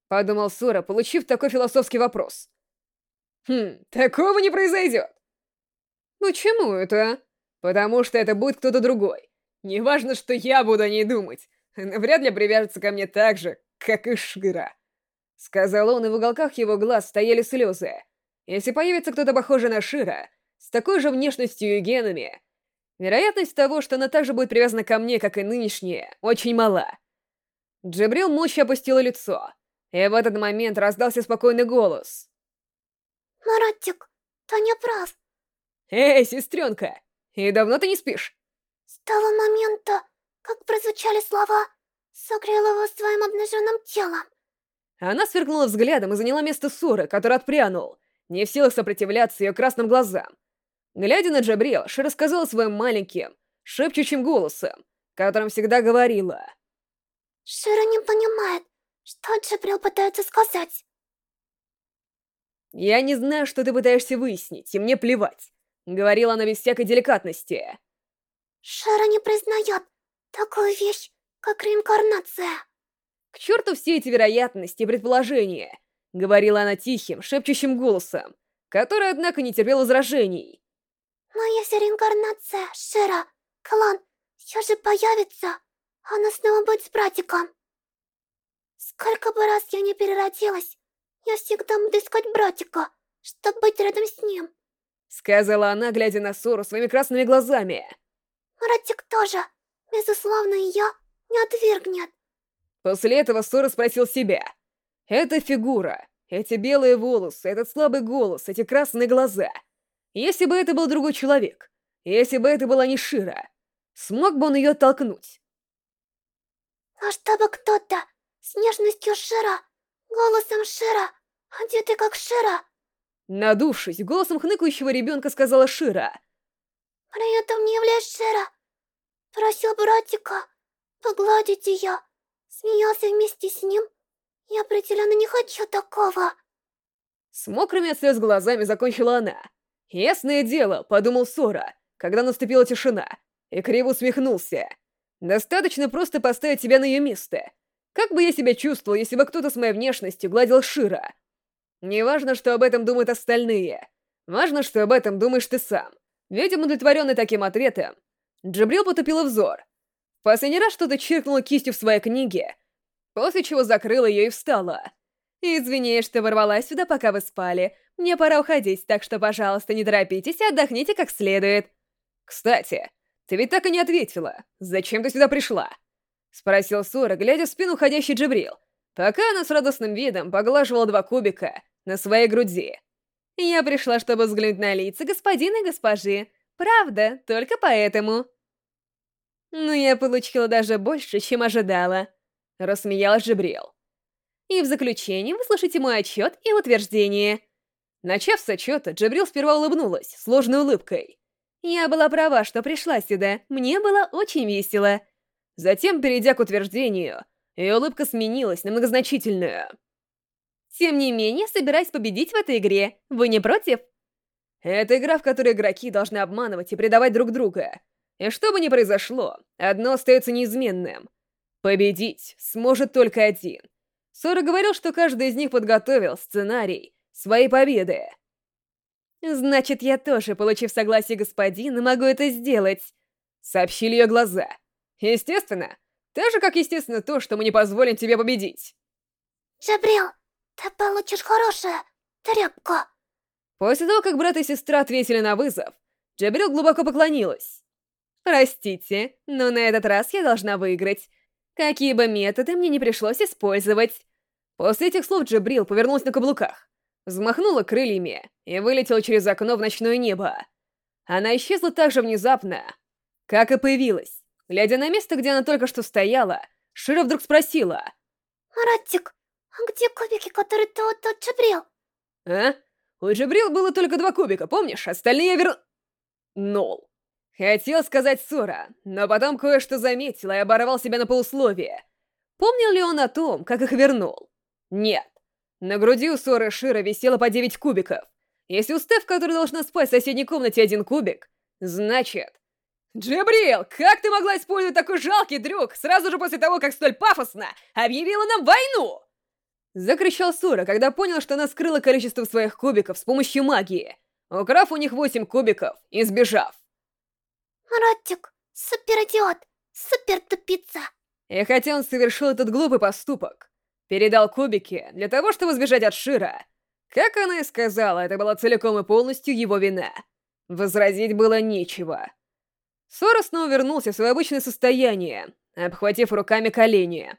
Подумал Сора, получив такой философский вопрос. Хм, такого не произойдет. Почему это? Потому что это будет кто-то другой. Неважно, что я буду о ней думать. Она вряд ли привяжется ко мне так же, как и Шира. Сказал он, и в уголках его глаз стояли слезы. Если появится кто-то похожий на Шира, с такой же внешностью и генами, вероятность того, что она также будет привязана ко мне, как и нынешняя, очень мала. Джабрил молча опустила лицо, и в этот момент раздался спокойный голос. «Маратик, ты не прав. «Эй, сестренка, и давно ты не спишь?» С того момента, как прозвучали слова, согрел его своим обнаженным телом. Она сверкнула взглядом и заняла место Суры, который отпрянул, не в силах сопротивляться ее красным глазам. Глядя на Джабрил, Ши рассказала своим маленьким, шепчущим голосом, которым всегда говорила. Шира не понимает, что Джабрил пытается сказать. «Я не знаю, что ты пытаешься выяснить, и мне плевать», — говорила она без всякой деликатности. Шира не признает такую вещь, как реинкарнация. «К черту все эти вероятности и предположения!» — говорила она тихим, шепчущим голосом, который, однако, не терпел возражений. «Но если реинкарнация Шира, клан, все же появится, она снова будет с братиком. Сколько бы раз я не переродилась, я всегда буду искать братика, чтобы быть рядом с ним», — сказала она, глядя на Сору своими красными глазами. «Братик тоже, безусловно, ее не отвергнет». После этого Сора спросил себя. «Эта фигура, эти белые волосы, этот слабый голос, эти красные глаза. Если бы это был другой человек, если бы это была не Шира, смог бы он ее оттолкнуть?» «А чтобы кто-то с нежностью Шира, голосом Шира, одетый как Шира...» Надувшись, голосом хныкающего ребенка сказала Шира. «При этом не Шира, просил братика погладить ее» смеялся вместе с ним. Я определенно не хочу такого. С мокрыми от слез глазами закончила она. «Ясное дело», — подумал Сора, когда наступила тишина, и криво усмехнулся. «Достаточно просто поставить себя на ее место. Как бы я себя чувствовал, если бы кто-то с моей внешностью гладил Шира? Неважно, что об этом думают остальные. Важно, что об этом думаешь ты сам. Видимо, удовлетворенный таким ответом, Джабрил потупил взор, Последний раз что-то чиркнула кистью в своей книге, после чего закрыла ее и встала. «Извини, что ворвалась сюда, пока вы спали. Мне пора уходить, так что, пожалуйста, не торопитесь и отдохните как следует». «Кстати, ты ведь так и не ответила. Зачем ты сюда пришла?» Спросил Сора, глядя в спину уходящей Джибрил, пока она с радостным видом поглаживала два кубика на своей груди. «Я пришла, чтобы взглянуть на лица господина и госпожи. Правда, только поэтому». Но я получила даже больше, чем ожидала. Рассмеялась Жебрил. И в заключение выслушайте мой отчет и утверждение. Начав с отчета, Джабрил сперва улыбнулась, сложной улыбкой. Я была права, что пришла сюда. Мне было очень весело. Затем, перейдя к утверждению, ее улыбка сменилась на многозначительную. Тем не менее, собираюсь победить в этой игре. Вы не против? Это игра, в которой игроки должны обманывать и предавать друг друга. И что бы ни произошло, одно остается неизменным. Победить сможет только один. Сора говорил, что каждый из них подготовил сценарий своей победы. «Значит, я тоже, получив согласие господина, могу это сделать», — сообщили ее глаза. «Естественно. Так же, как естественно то, что мы не позволим тебе победить». «Джабрил, ты получишь хорошее тряпку». После того, как брат и сестра ответили на вызов, Джабрил глубоко поклонилась. Простите, но на этот раз я должна выиграть. Какие бы методы мне не пришлось использовать. После этих слов Джабрил повернулась на каблуках, взмахнула крыльями и вылетела через окно в ночное небо. Она исчезла так же внезапно, как и появилась. Глядя на место, где она только что стояла, Шира вдруг спросила. «Маратик, Где кубики, которые ты джабрил? А? У Джабрил было только два кубика, помнишь? Остальные я вер... Нол. Хотел сказать Сора, но потом кое-что заметил и оборвал себя на полусловие. Помнил ли он о том, как их вернул? Нет. На груди у Соры Шира висело по 9 кубиков. Если у Стеф, которая должна спать в соседней комнате, один кубик, значит... Джабрил, как ты могла использовать такой жалкий трюк сразу же после того, как столь пафосно объявила нам войну? Закричал Сура, когда понял, что она скрыла количество своих кубиков с помощью магии, украв у них восемь кубиков и сбежав. Ротик, супер-идиот, супер-тупица. И хотя он совершил этот глупый поступок, передал кубики для того, чтобы сбежать от Шира, как она и сказала, это была целиком и полностью его вина. Возразить было нечего. Сора снова вернулся в свое обычное состояние, обхватив руками колени.